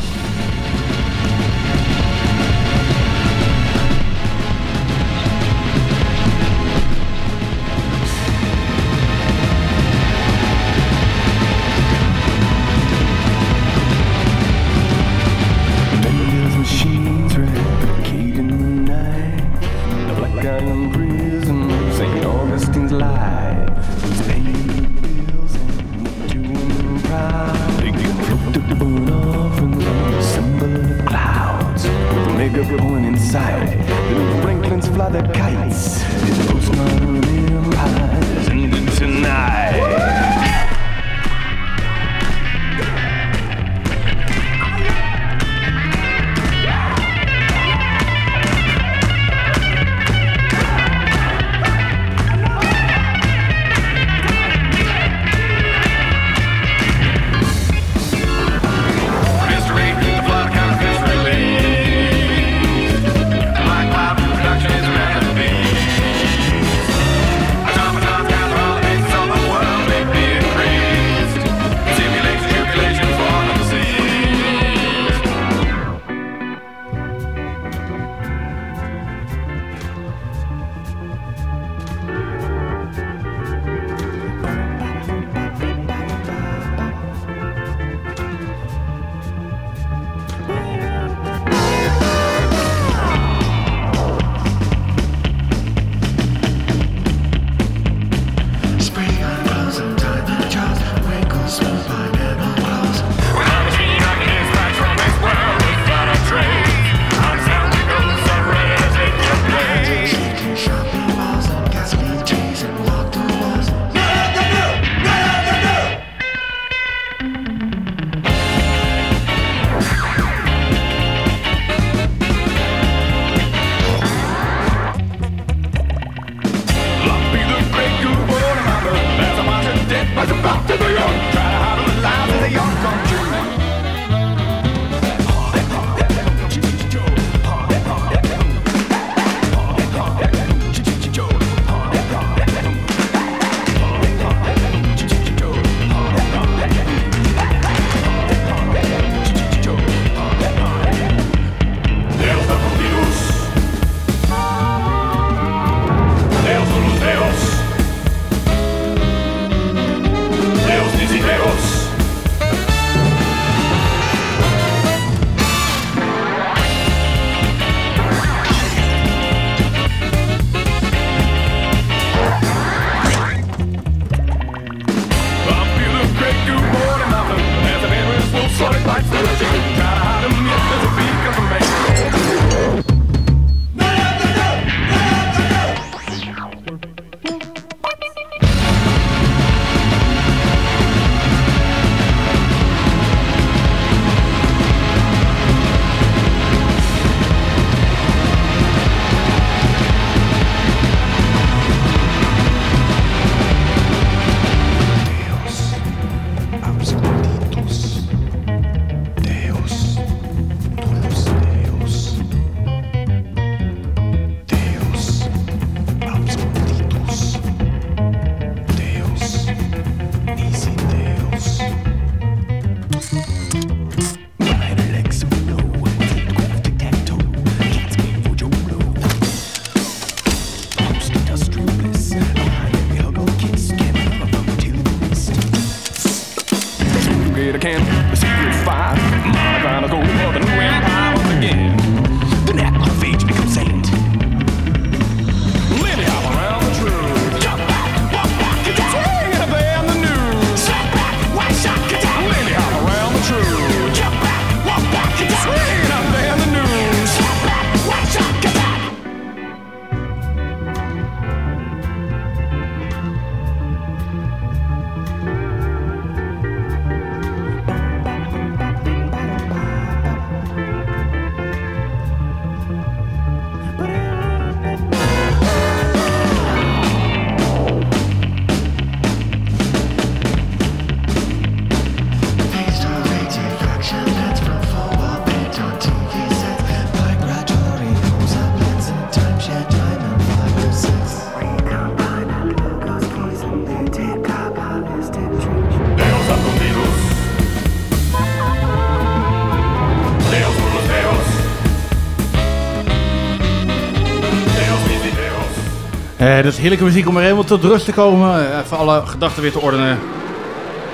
Dat is heerlijke muziek om er helemaal tot rust te komen. eh, Even alle gedachten weer te ordenen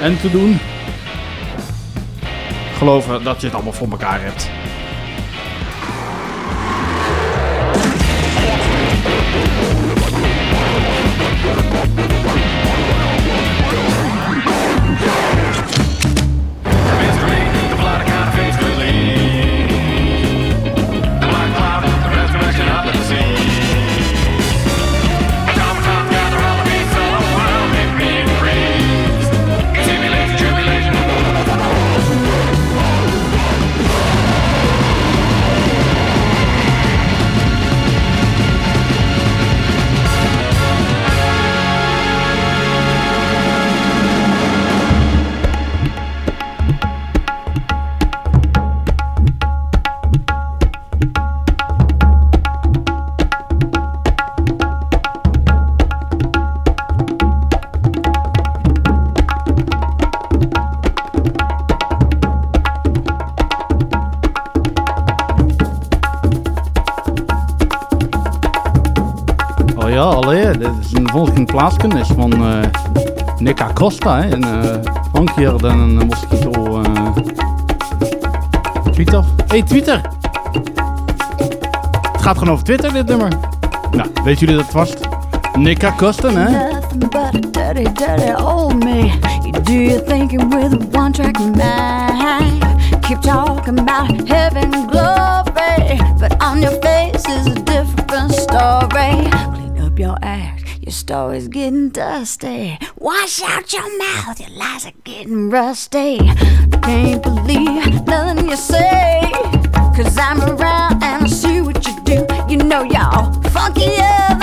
en te doen. Geloven dat je het allemaal voor elkaar hebt. Plaatskunde is van eh Nick Acosta. Hè, en uh, Frankier dan een mosquito. eh Twitter. Hey, Twitter! Het gaat gewoon over Twitter, dit nummer. Nou, weten jullie dat vast? Nick Acosta, hè? Nothing but a dirty, dirty old me. You do your thinking with a one track mind. Keep talking about heaven glory, but on your face is a different story. Clean up your act, your story's getting dusty. Wash out your mouth, your lies are getting rusty. Can't believe nothing you say, cause I'm around and I see what you do. You know y'all funkier than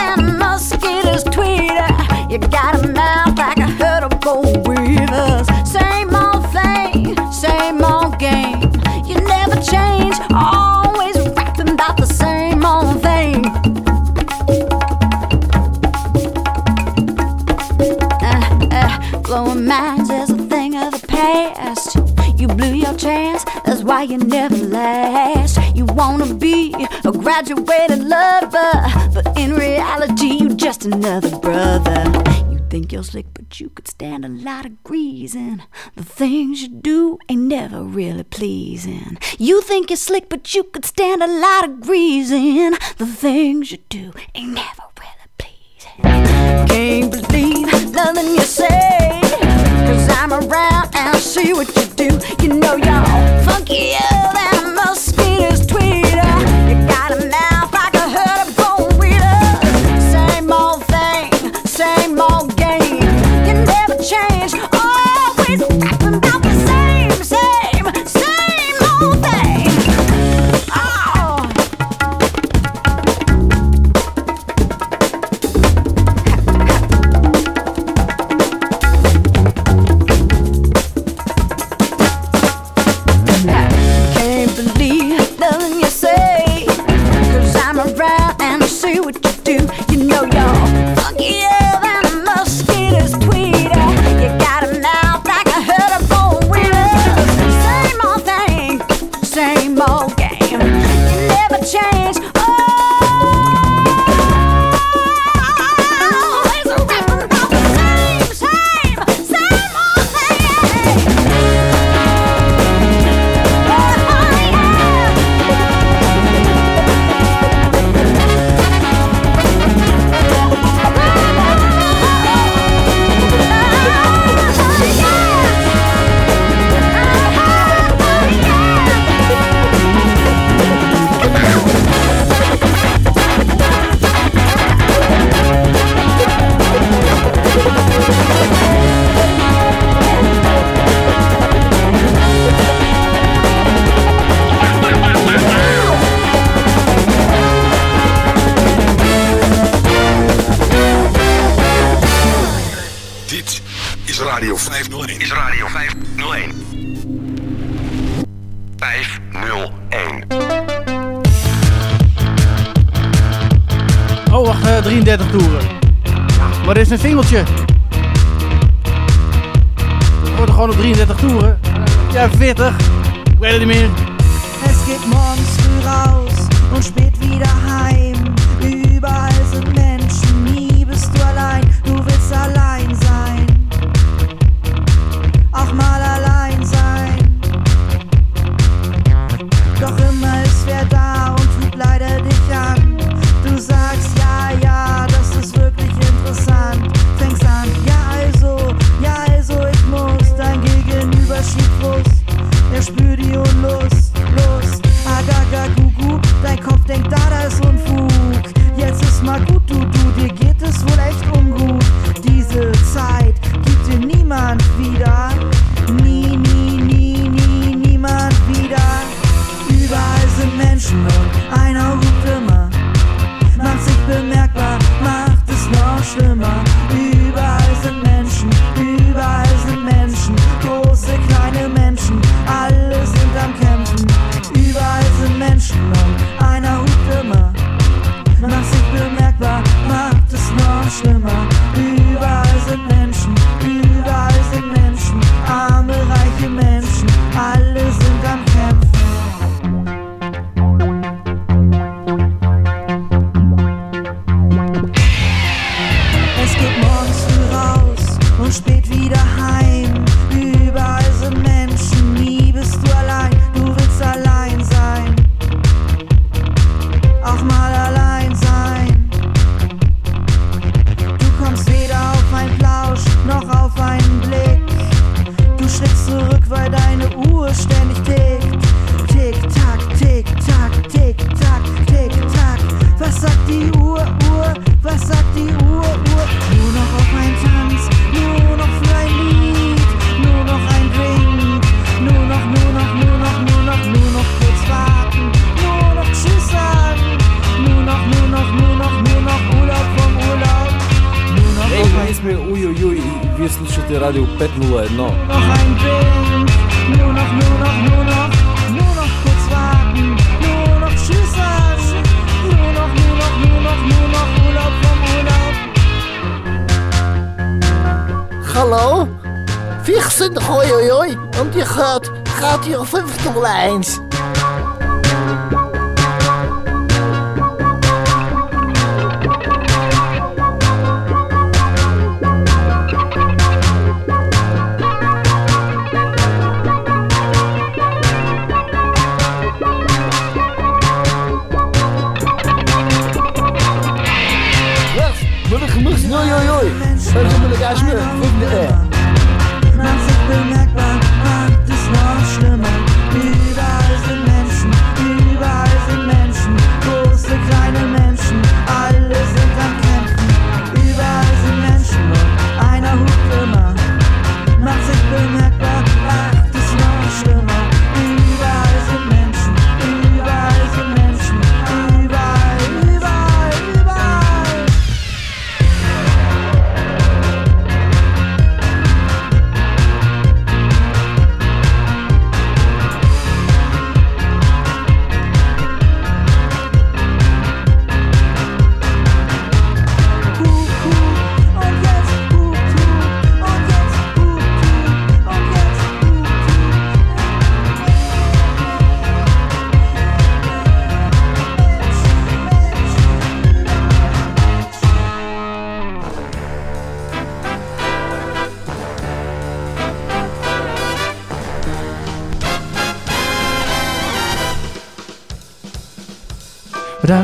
graduated lover, but in reality, you just another brother. You think you're slick, but you could stand a lot of greasing. The things you do ain't never really pleasing. You think you're slick, but you could stand a lot of greasing. The things you do ain't never really pleasing. Can't believe nothing you say. Cause I'm around and I see what you do. You know y'all funkier than change, always 30 toeren. Maar dit is een singeltje. Het wordt gewoon op 33 toeren. Ja, 40. Ik weet het niet meer. Es geht morgens früh raus und spät wieder heim. Überall sind Menschen, nie bist du allein. Du willst allein.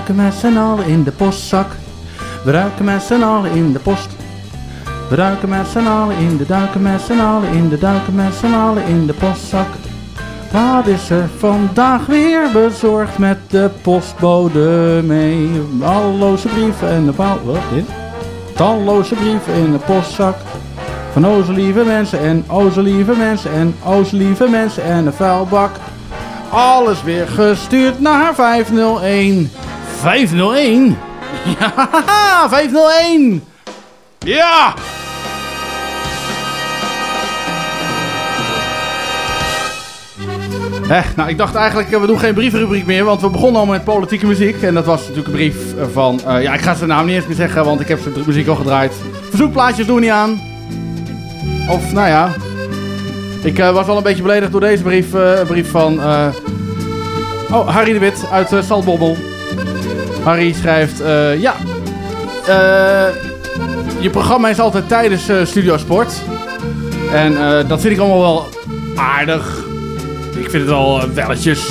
Ruiken met z'n allen in de postzak. We ruiken met z'n allen in de post. We ruiken met z'n allen in de duiken met z'n allen in de duiken met z'n allen in de postzak. Wat is er vandaag weer bezorgd met de postbode mee? Talloze brieven en de paal... Wat dit? Talloze brieven in de postzak. Van onze lieve mensen en onze lieve mensen en onze lieve mensen en de vuilbak. Alles weer gestuurd naar 501. 501? Ja, 501! Ja! Eh, nou, ik dacht eigenlijk, eh, we doen geen brievenrubriek meer, want we begonnen al met politieke muziek. En dat was natuurlijk een brief eh, van, eh, ja, ik ga zijn naam niet eens meer zeggen, want ik heb zijn muziek al gedraaid. Verzoekplaatjes doen we niet aan. Of, nou ja, ik was wel een beetje beledigd door deze brief, een brief van, oh, Harry de Wit uit uh, Saltbommel. Harry schrijft, eh, ja, eh, je programma is altijd tijdens eh, Studio Sport. En dat vind ik allemaal wel aardig. Ik vind het al welletjes.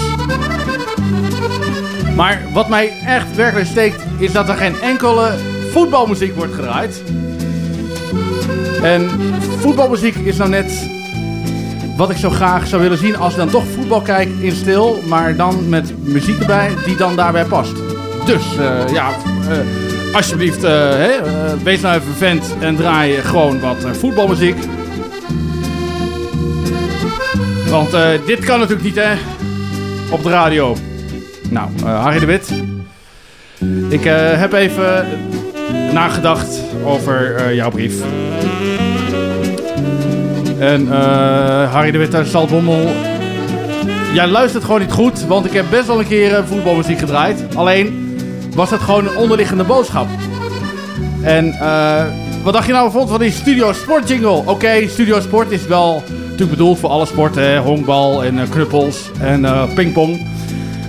Maar wat mij echt werkelijk steekt, is dat er geen enkele voetbalmuziek wordt gedraaid. En voetbalmuziek is nou net wat ik zo graag zou willen zien als je dan toch voetbal kijkt in stil, maar dan met muziek erbij die dan daarbij past. Dus eh, ja, eh, alsjeblieft, eh, wees nou even vent en draai gewoon wat voetbalmuziek. Want dit kan natuurlijk niet, hè? Op de radio. Nou, Harry de Wit. Ik heb even nagedacht over jouw brief. En eh, Harry de Wit uit Saltbommel. Jij luistert gewoon niet goed, want ik heb best wel een keer voetbalmuziek gedraaid. Alleen was dat gewoon een onderliggende boodschap. En eh, wat dacht je nou vond van die Studio Sport jingle? Oké, Studio Sport is wel natuurlijk bedoeld voor alle sporten. Honkbal en eh, knuppels en eh, pingpong.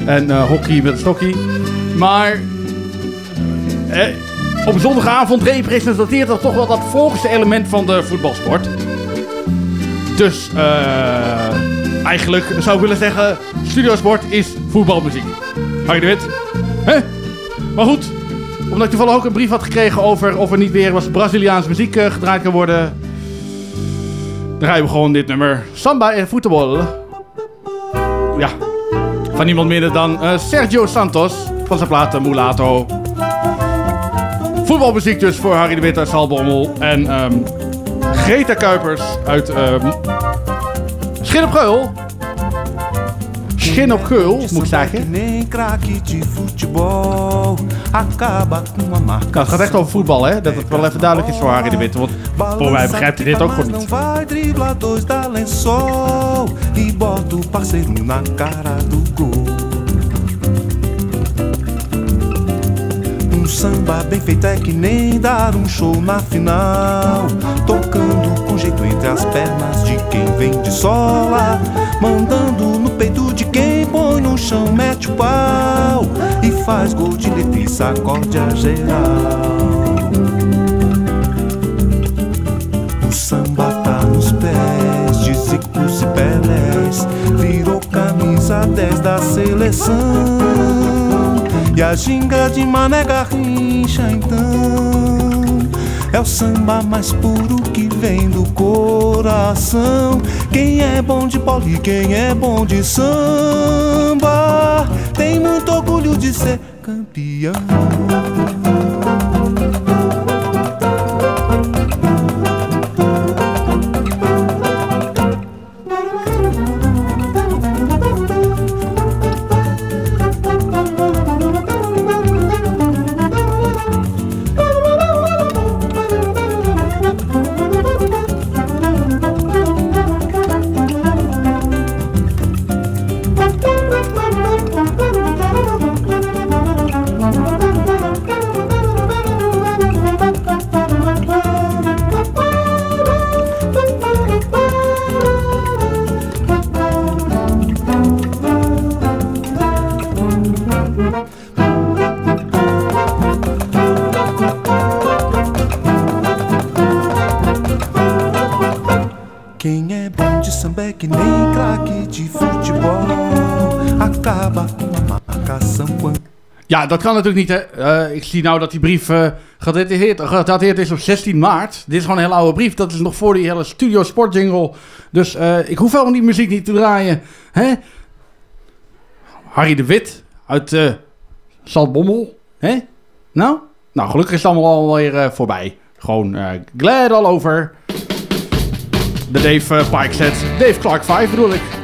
En hockey met een stokkie. Maar eh, op zondagavond representeert dat toch wel dat volgende element van de voetbalsport. Dus eigenlijk zou ik willen zeggen, studiosport is voetbalmuziek. Harry de Wit. Hè? Maar goed, omdat ik toevallig ook een brief had gekregen over of er niet weer was Braziliaans muziek eh, gedraaid kan worden. Draaien we gewoon dit nummer. Samba en voetbal. Ja, van niemand minder dan eh, Sergio Santos van zijn platen Mulato. Voetbalmuziek dus voor Harry de Wit uit Salbommel. En ehm, Greta Kuipers uit ehm Schin acaba com uma marca. Nou, het gaat echt over voetbal, hè? Dat het wel even duidelijk is voor Harry de Wit. Want voor mij begrijpt hij dit ook gewoon niet. Um samba bem feito é que nem dar um show na final. Tocando com jeito entre as pernas de quem vem de sola. Mandando no peito de quem põe no chão, mete o pau. E faz gol de letra e sacode a geral. O samba tá nos pés de Zicos e Pelés. Virou camisa 10 da seleção. E a ginga de Mané Garrincha, então. É o samba mais puro que vem do coração. Quem é bom de e quem é bom de samba tem muito orgulho de ser campeão. Dat kan natuurlijk niet, hè. Eh, ik zie nou dat die brief eh, gedateerd, is op 16 maart. Dit is gewoon een hele oude brief. Dat is nog voor die hele Studio Sport jingle. Dus eh, ik hoef helemaal die muziek niet te draaien. Hè? Harry de Wit uit uh. Hè? Nou? Nou, gelukkig is het allemaal alweer voorbij. Gewoon glad all over. De Dave Pike set. Dave Clark 5 bedoel ik.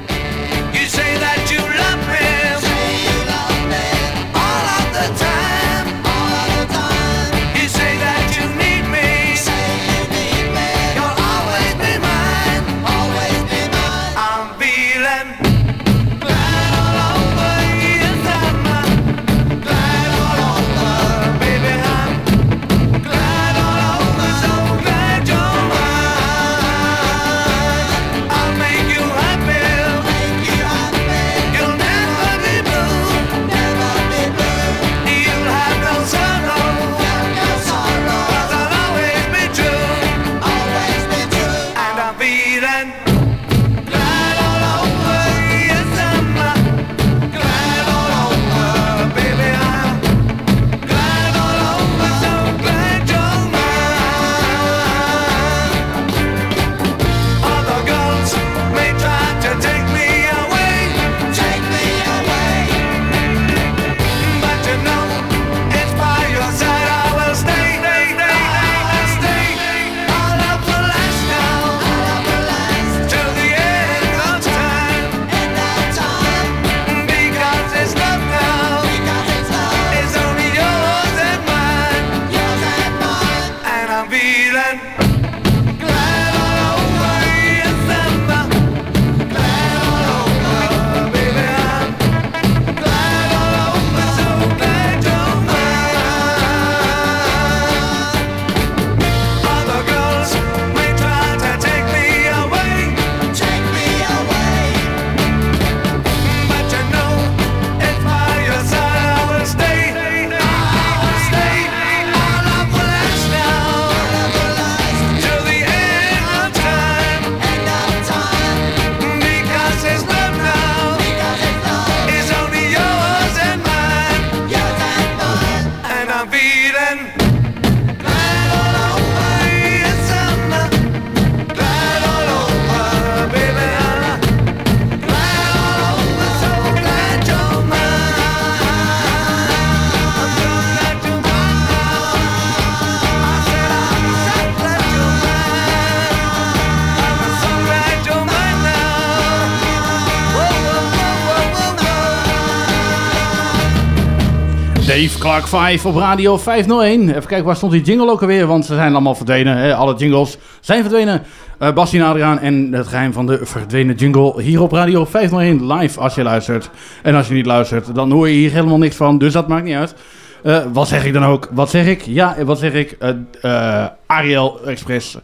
Dave Clark 5 op Radio 501. Even kijken, waar stond die jingle ook alweer? Want ze zijn allemaal verdwenen. Hè? Alle jingles zijn verdwenen. Uh, Bastien Adriaan en het geheim van de verdwenen jingle hier op Radio 501 live als je luistert. En als je niet luistert, dan hoor je hier helemaal niks van. Dus dat maakt niet uit. Uh, wat zeg ik dan ook? Wat zeg ik? Ja, wat zeg ik? Uh, Ariel Express.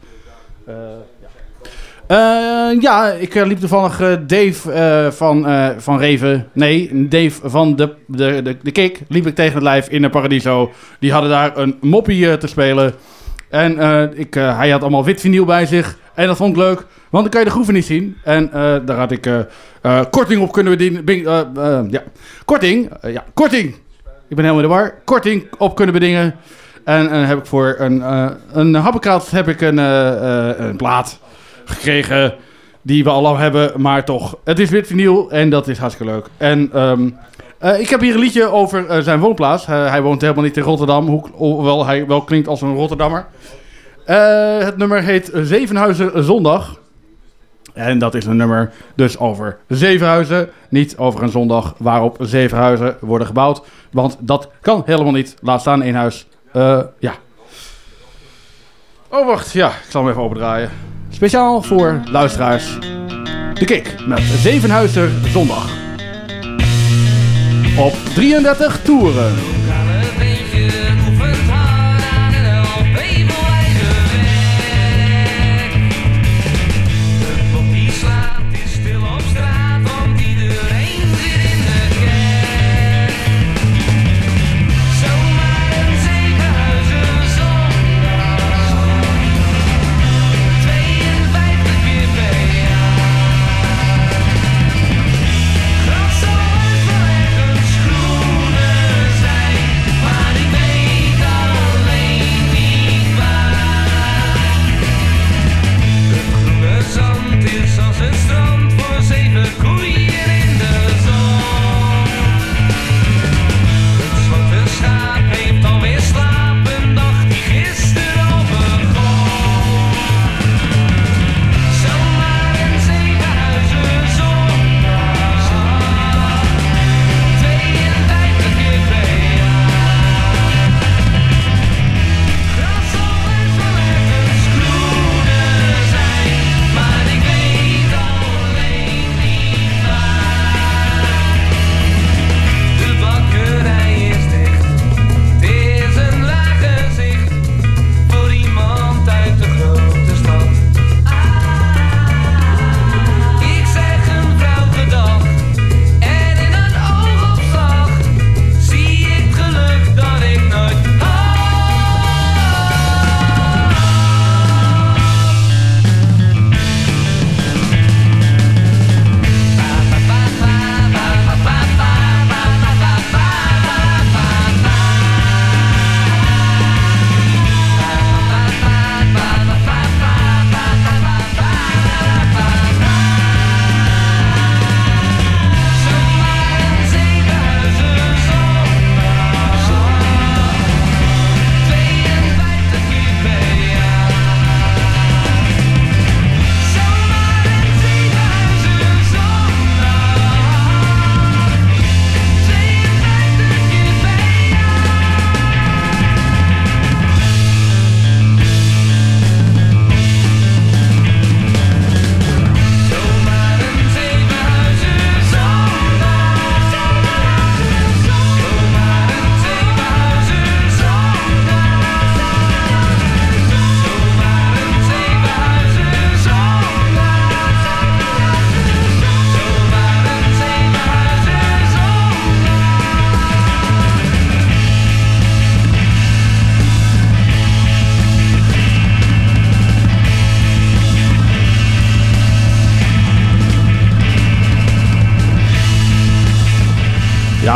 Uh, ja, ik liep toevallig uh, Dave van, van Reven. Nee, Dave van de, de, de, de Kik. Liep ik tegen het lijf in de Paradiso. Die hadden daar een moppie te spelen. En ik, hij had allemaal wit vinyl bij zich. En dat vond ik leuk, want dan kan je de groeven niet zien. En daar had ik korting op kunnen bedienen. ja, korting. ja, korting. Ik ben helemaal in de war. Korting op kunnen bedingen. En, en heb ik voor een, uh, een heb ik een, een plaat gekregen die we al lang hebben, maar toch. Het is wit vinyl en dat is hartstikke leuk. En um, uh, ik heb hier een liedje over zijn woonplaats. hij woont helemaal niet in Rotterdam, hoewel hij wel klinkt als een Rotterdammer. het nummer heet Zevenhuizen Zondag. En dat is een nummer dus over Zevenhuizen. Niet over een zondag waarop Zevenhuizen worden gebouwd. Want dat kan helemaal niet. Laat staan één huis. Ja. Oh, wacht. Ja, ik zal hem even opendraaien. Speciaal voor luisteraars. De Kik met Zevenhuizer Zondag. Op 33 toeren.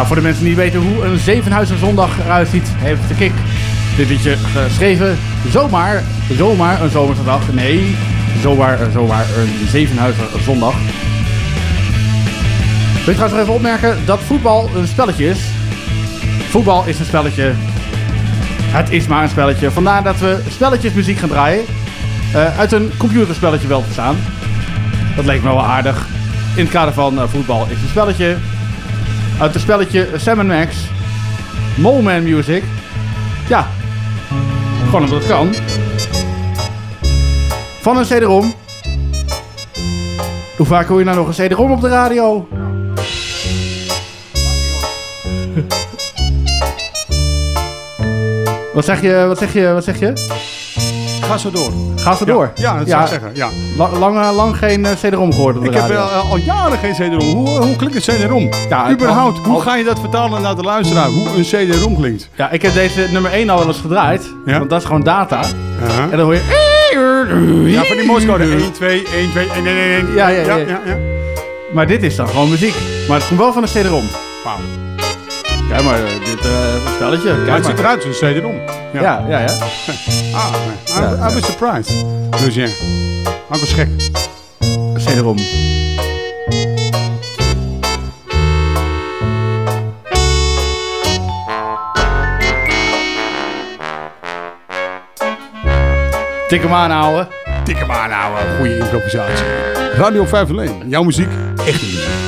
Voor de mensen die weten hoe een Zevenhuizen zondag eruit ziet, heeft de Kik dit liedje geschreven. Zomaar, zomaar een zomerse dag. Nee, zomaar, zomaar een Zevenhuizen zondag. Wil je trouwens even opmerken dat voetbal een spelletje is? Voetbal is een spelletje. Het is maar een spelletje. Vandaar dat we spelletjes muziek gaan draaien. Uh, uit een computerspelletje wel te staan. Dat leek me wel aardig. In het kader van uh, voetbal is een spelletje uit het spelletje Sam Max. Moleman Music. Ja, gewoon omdat het kan. Van een CD-ROM. Hoe vaak hoor je nou nog een CD-ROM op de radio? Wat zeg je? Wat zeg je? Wat zeg je? Ga zo door. Ga zo Ja, door. ja, dat zou ik zeggen, ja. La- lang, eh, lang geen eh, CD-ROM gehoord op de Ik heb radio. eh, al jaren geen CD-ROM. Hoe, hoe klinkt een CD-ROM? Ja, Überhaupt, al- hoe al- ga je dat vertalen naar de luisteraar? Hoe een CD-ROM klinkt? Ja, ik heb deze nummer 1 al wel eens gedraaid. Want dat is gewoon data. En dan hoor je... Ja, van die Morsecode. 1, 2, 1, 2, 1, 1, 1, 1. Ja, ja, ja. ja, ja. Maar dit is dan gewoon muziek. Maar het komt wel van een CD-ROM. Wauw. Kijk maar, eh, dit eh stelletje. Kijk Maar het ziet eruit een CD-ROM. Ja, ja, ja. Ah, nee. Ja, I, I was surprised. Dus ja, ik was gek. CD-ROM. Tik hem aan, ouwe. Tik hem aan, ouwe. Goede improvisatie. Radio 5 alleen. Jouw muziek, echte muziek.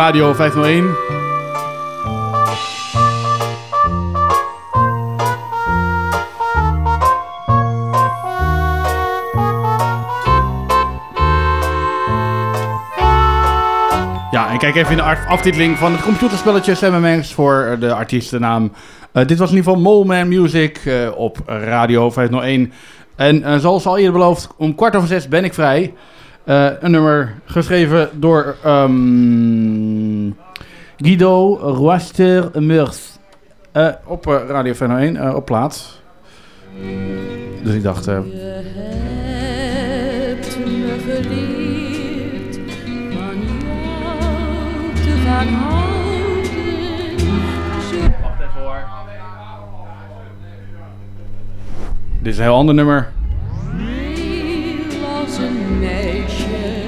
Radio 501. Ja, en kijk even in de aftiteling van het computerspelletje Sam Manx voor de artiestennaam. Eh, dit was in ieder geval Moleman Music eh, op Radio 501. En eh, zoals al eerder beloofd, om kwart over zes ben ik vrij. Eh, een nummer geschreven door ehm, Guido Roaster Meurs. Eh, op eh, Radio 501, eh, op plaats. Dus ik dacht... eh, hebt me. Wacht even hoor. dit is een heel ander nummer. Een meisje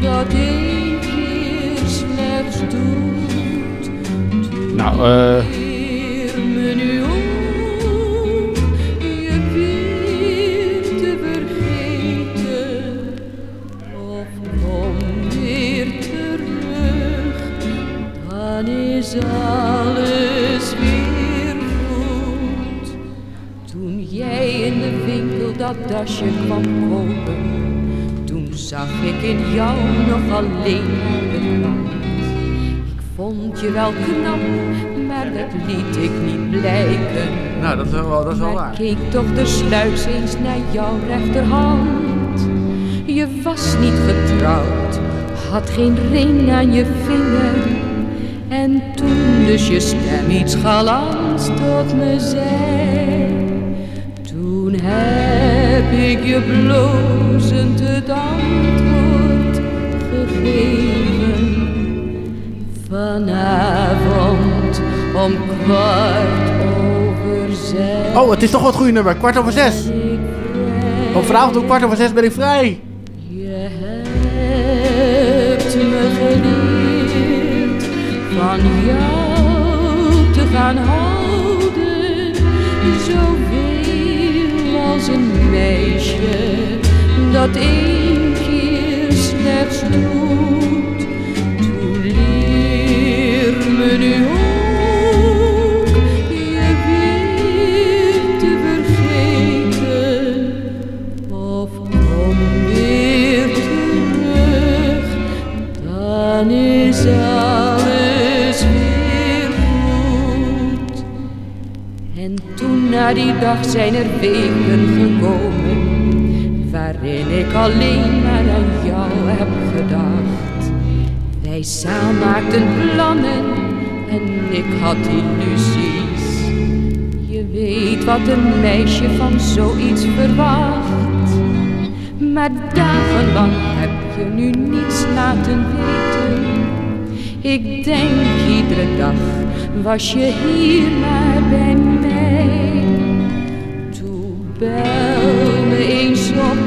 dat één keer slechts doet. Nou, eh... Leer me nu om je weer te vergeten. Of kom weer terug, dan is alles weer goed. Toen jij in de winkel dat dasje kwam kopen, zag ik in jou nog alleen de klant. Ik vond je wel knap, maar dat liet ik niet blijken. Nou, dat is wel, dat is wel Maar waar. keek toch de sluis eens naar jouw rechterhand. Je was niet getrouwd, had geen ring aan je vinger. En toen dus je stem iets galants tot me zei. Toen heb ik je blozend het antwoord gegeven. Vanavond om kwart over zes. Oh, het is toch wat goede nummer. Kwart over zes. Op vanavond om kwart over zes ben ik vrij. Je hebt me geleerd van jou te gaan houden. Zoveel als een meisje dat één keer slechts doet. Toen leer me nu die dag zijn er weken gekomen, waarin ik alleen maar aan jou heb gedacht. Wij samen maakten plannen en ik had illusies. Je weet wat een meisje van zoiets verwacht. Maar dagenlang heb je nu niets laten weten. Ik denk iedere dag, was je hier maar bij mij. Bel me eens op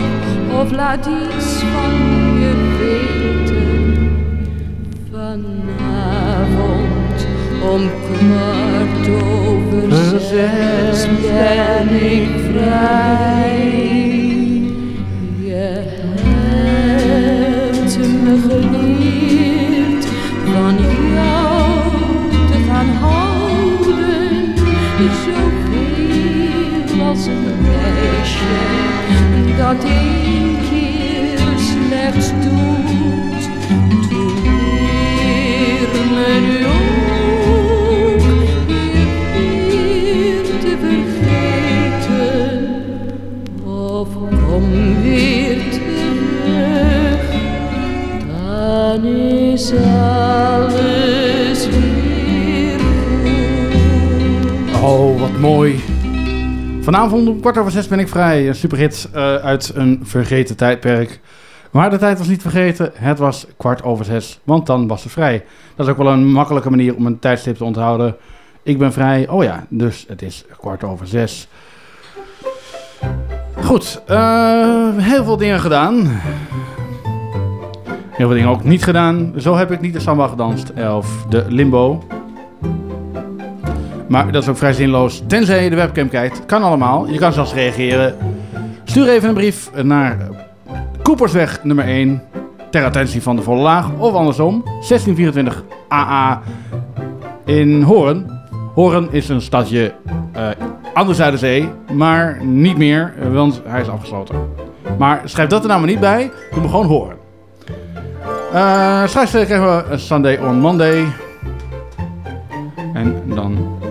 of laat iets van je weten. Vanavond om kwart over zes ben ik vrij. Dat één keer slechts doet. Toen leer me nu ook weer te vergeten. Of kom weer terug, dan is alles weer Oh, wat mooi. Vanavond om kwart over zes ben ik vrij. Een superhit eh, uit een vergeten tijdperk. Maar de tijd was niet vergeten. Het was kwart over zes, want dan was het vrij. Dat is ook wel een makkelijke manier om een tijdstip te onthouden. Ik ben vrij. Oh ja, dus het is kwart over zes. Goed, eh, heel veel dingen gedaan. Heel veel dingen ook niet gedaan. Zo heb ik niet de samba gedanst of de limbo. Maar dat is ook vrij zinloos, tenzij je de webcam kijkt. Kan allemaal. Je kan zelfs reageren. Stuur even een brief naar Koepersweg nummer 1. Ter attentie van de volle laag. Of andersom. 1624 AA in Hoorn. Hoorn is een stadje eh, aan de Zuiderzee. Maar niet meer, want hij is afgesloten. Maar schrijf dat er nou maar niet bij. Doe me gewoon straks eh, krijgen we Sunday on Monday. En dan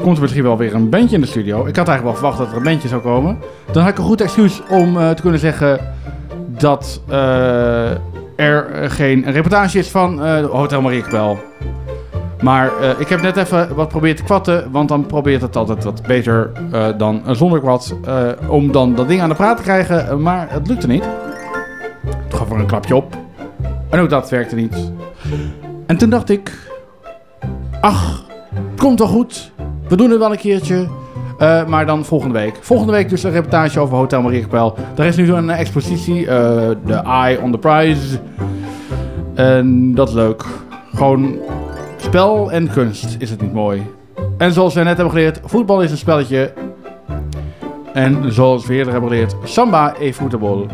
komt er misschien wel weer een bandje in de studio. Ik had eigenlijk wel verwacht dat er een bandje zou komen. Dan had ik een goed excuus om eh, te kunnen zeggen dat eh, er geen reportage is van eh, Hotel Mariekbel. Maar ik heb net even wat proberen te kwatten, want dan probeert het altijd wat beter dan zonder kwad. om dan dat ding aan de praat te krijgen, maar het lukte niet. Het gaf er een klapje op. En ook dat werkte niet. En toen dacht ik, ach, komt wel goed. We doen het wel een keertje. Eh, maar dan volgende week. Volgende week dus een reportage over Hotel Mariekapel. Daar is nu zo'n expositie. eh The Eye on the Prize. En dat is leuk. Gewoon spel en kunst is het niet mooi. En zoals we net hebben geleerd, voetbal is een spelletje. En zoals we eerder hebben geleerd, samba e voetbal.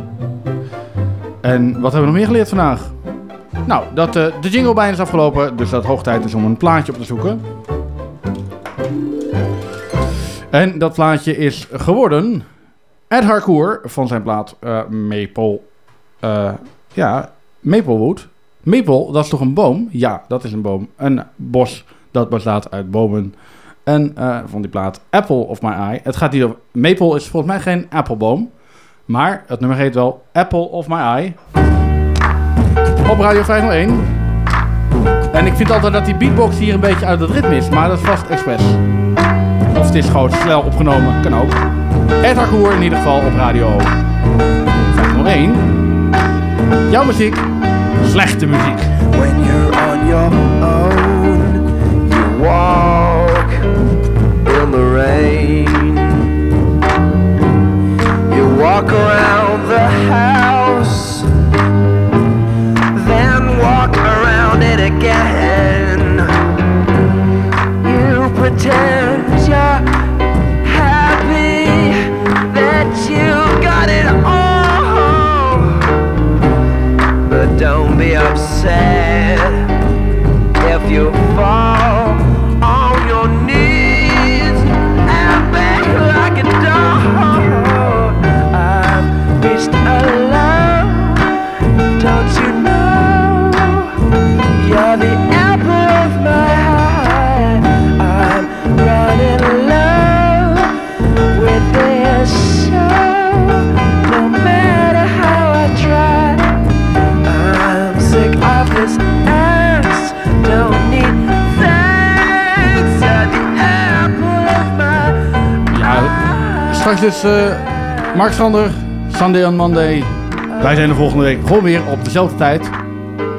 En wat hebben we nog meer geleerd vandaag? Nou, dat eh, de jingle bijna is afgelopen, dus dat hoog tijd is om een plaatje op te zoeken. En dat plaatje is geworden Ed Harcourt van zijn plaat eh, Maple. eh, ja, Maplewood. Maple, dat is toch een boom? Ja, dat is een boom. Een bos dat bestaat uit bomen. En eh, van die plaat Apple of My Eye. Het gaat hier over... Maple is volgens mij geen appelboom. Maar het nummer heet wel Apple of My Eye. Op Radio 501. En ik vind altijd dat die beatbox hier een beetje uit het ritme is, maar dat is vast expres. Of het is gewoon snel opgenomen, kan ook. Ed Harcourt in ieder geval op Radio 501. Jouw muziek, slechte muziek. When you're on your own, you walk in the rain. You walk around the house, then walk around it again. You pretend sad. Straks dus eh Mark Sander, Sunday on Monday. Wij zijn de volgende week gewoon weer op dezelfde tijd.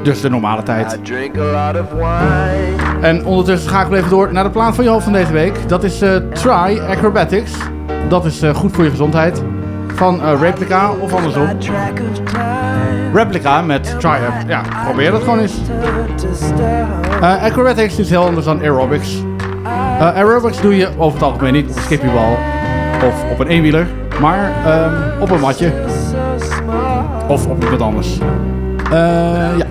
Dus de normale tijd. I drink a lot of wine. En ondertussen schakelen we even door naar de plan van je hoofd van deze week. Dat is eh, Try Acrobatics. Dat is eh, goed voor je gezondheid. Van eh, Replica of andersom. Replica met Try. Ja, probeer dat gewoon eens. Eh, acrobatics is heel anders dan aerobics. Eh, aerobics doe je over het algemeen niet op skippiebal of op een eenwieler, maar ehm, op een matje. Of op iemand anders. Eh, ja.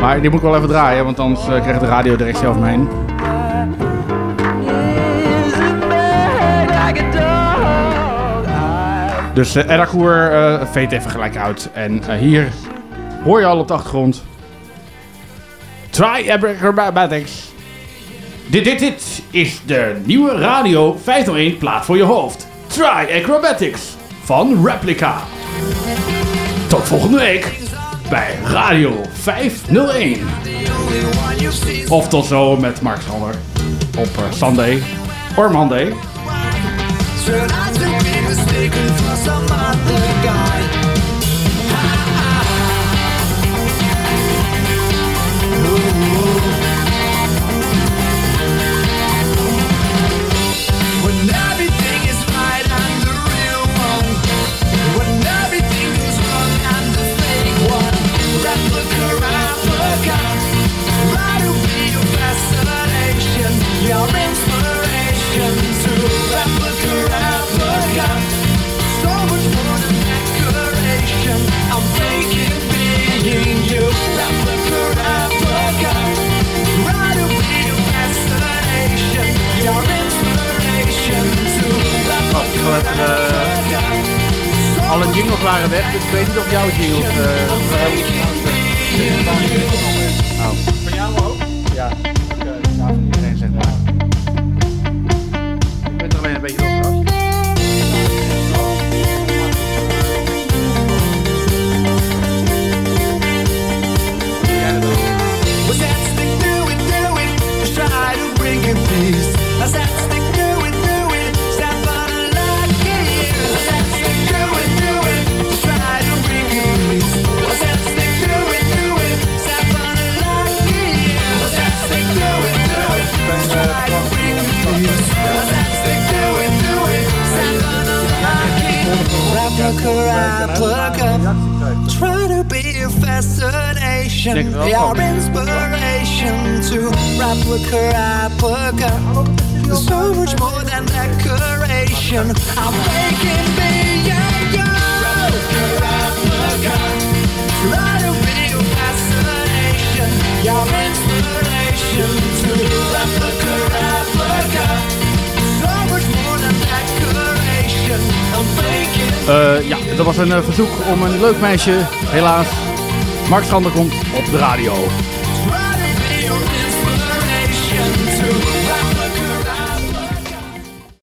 Maar die moet ik wel even draaien, want anders eh, krijgt de radio directie over me heen. Dus uh, Erakour uh, veet even gelijk uit. En eh, hier hoor je al op de achtergrond. Try Acrobatics. Dit, dit, dit is de nieuwe Radio 501 plaat voor je hoofd. Try Acrobatics van Replica. Tot volgende week bij Radio 501. Of tot zo met Mark Sander op eh, Sunday or Monday. Replica Alle jingles waren weg, dus ik weet niet of jouw jingles... eh, Oh. Van jou ook? Ja, Replica, replica. Try to be a fascination, Denk het wel, your toch? inspiration to replica, replica. So much more than decoration. I'm making me yeah, yeah. Replica, replica. Try to be a fascination, your Eh, ja, dat was een eh, verzoek om een leuk meisje. Helaas, Mark Sander komt op de radio.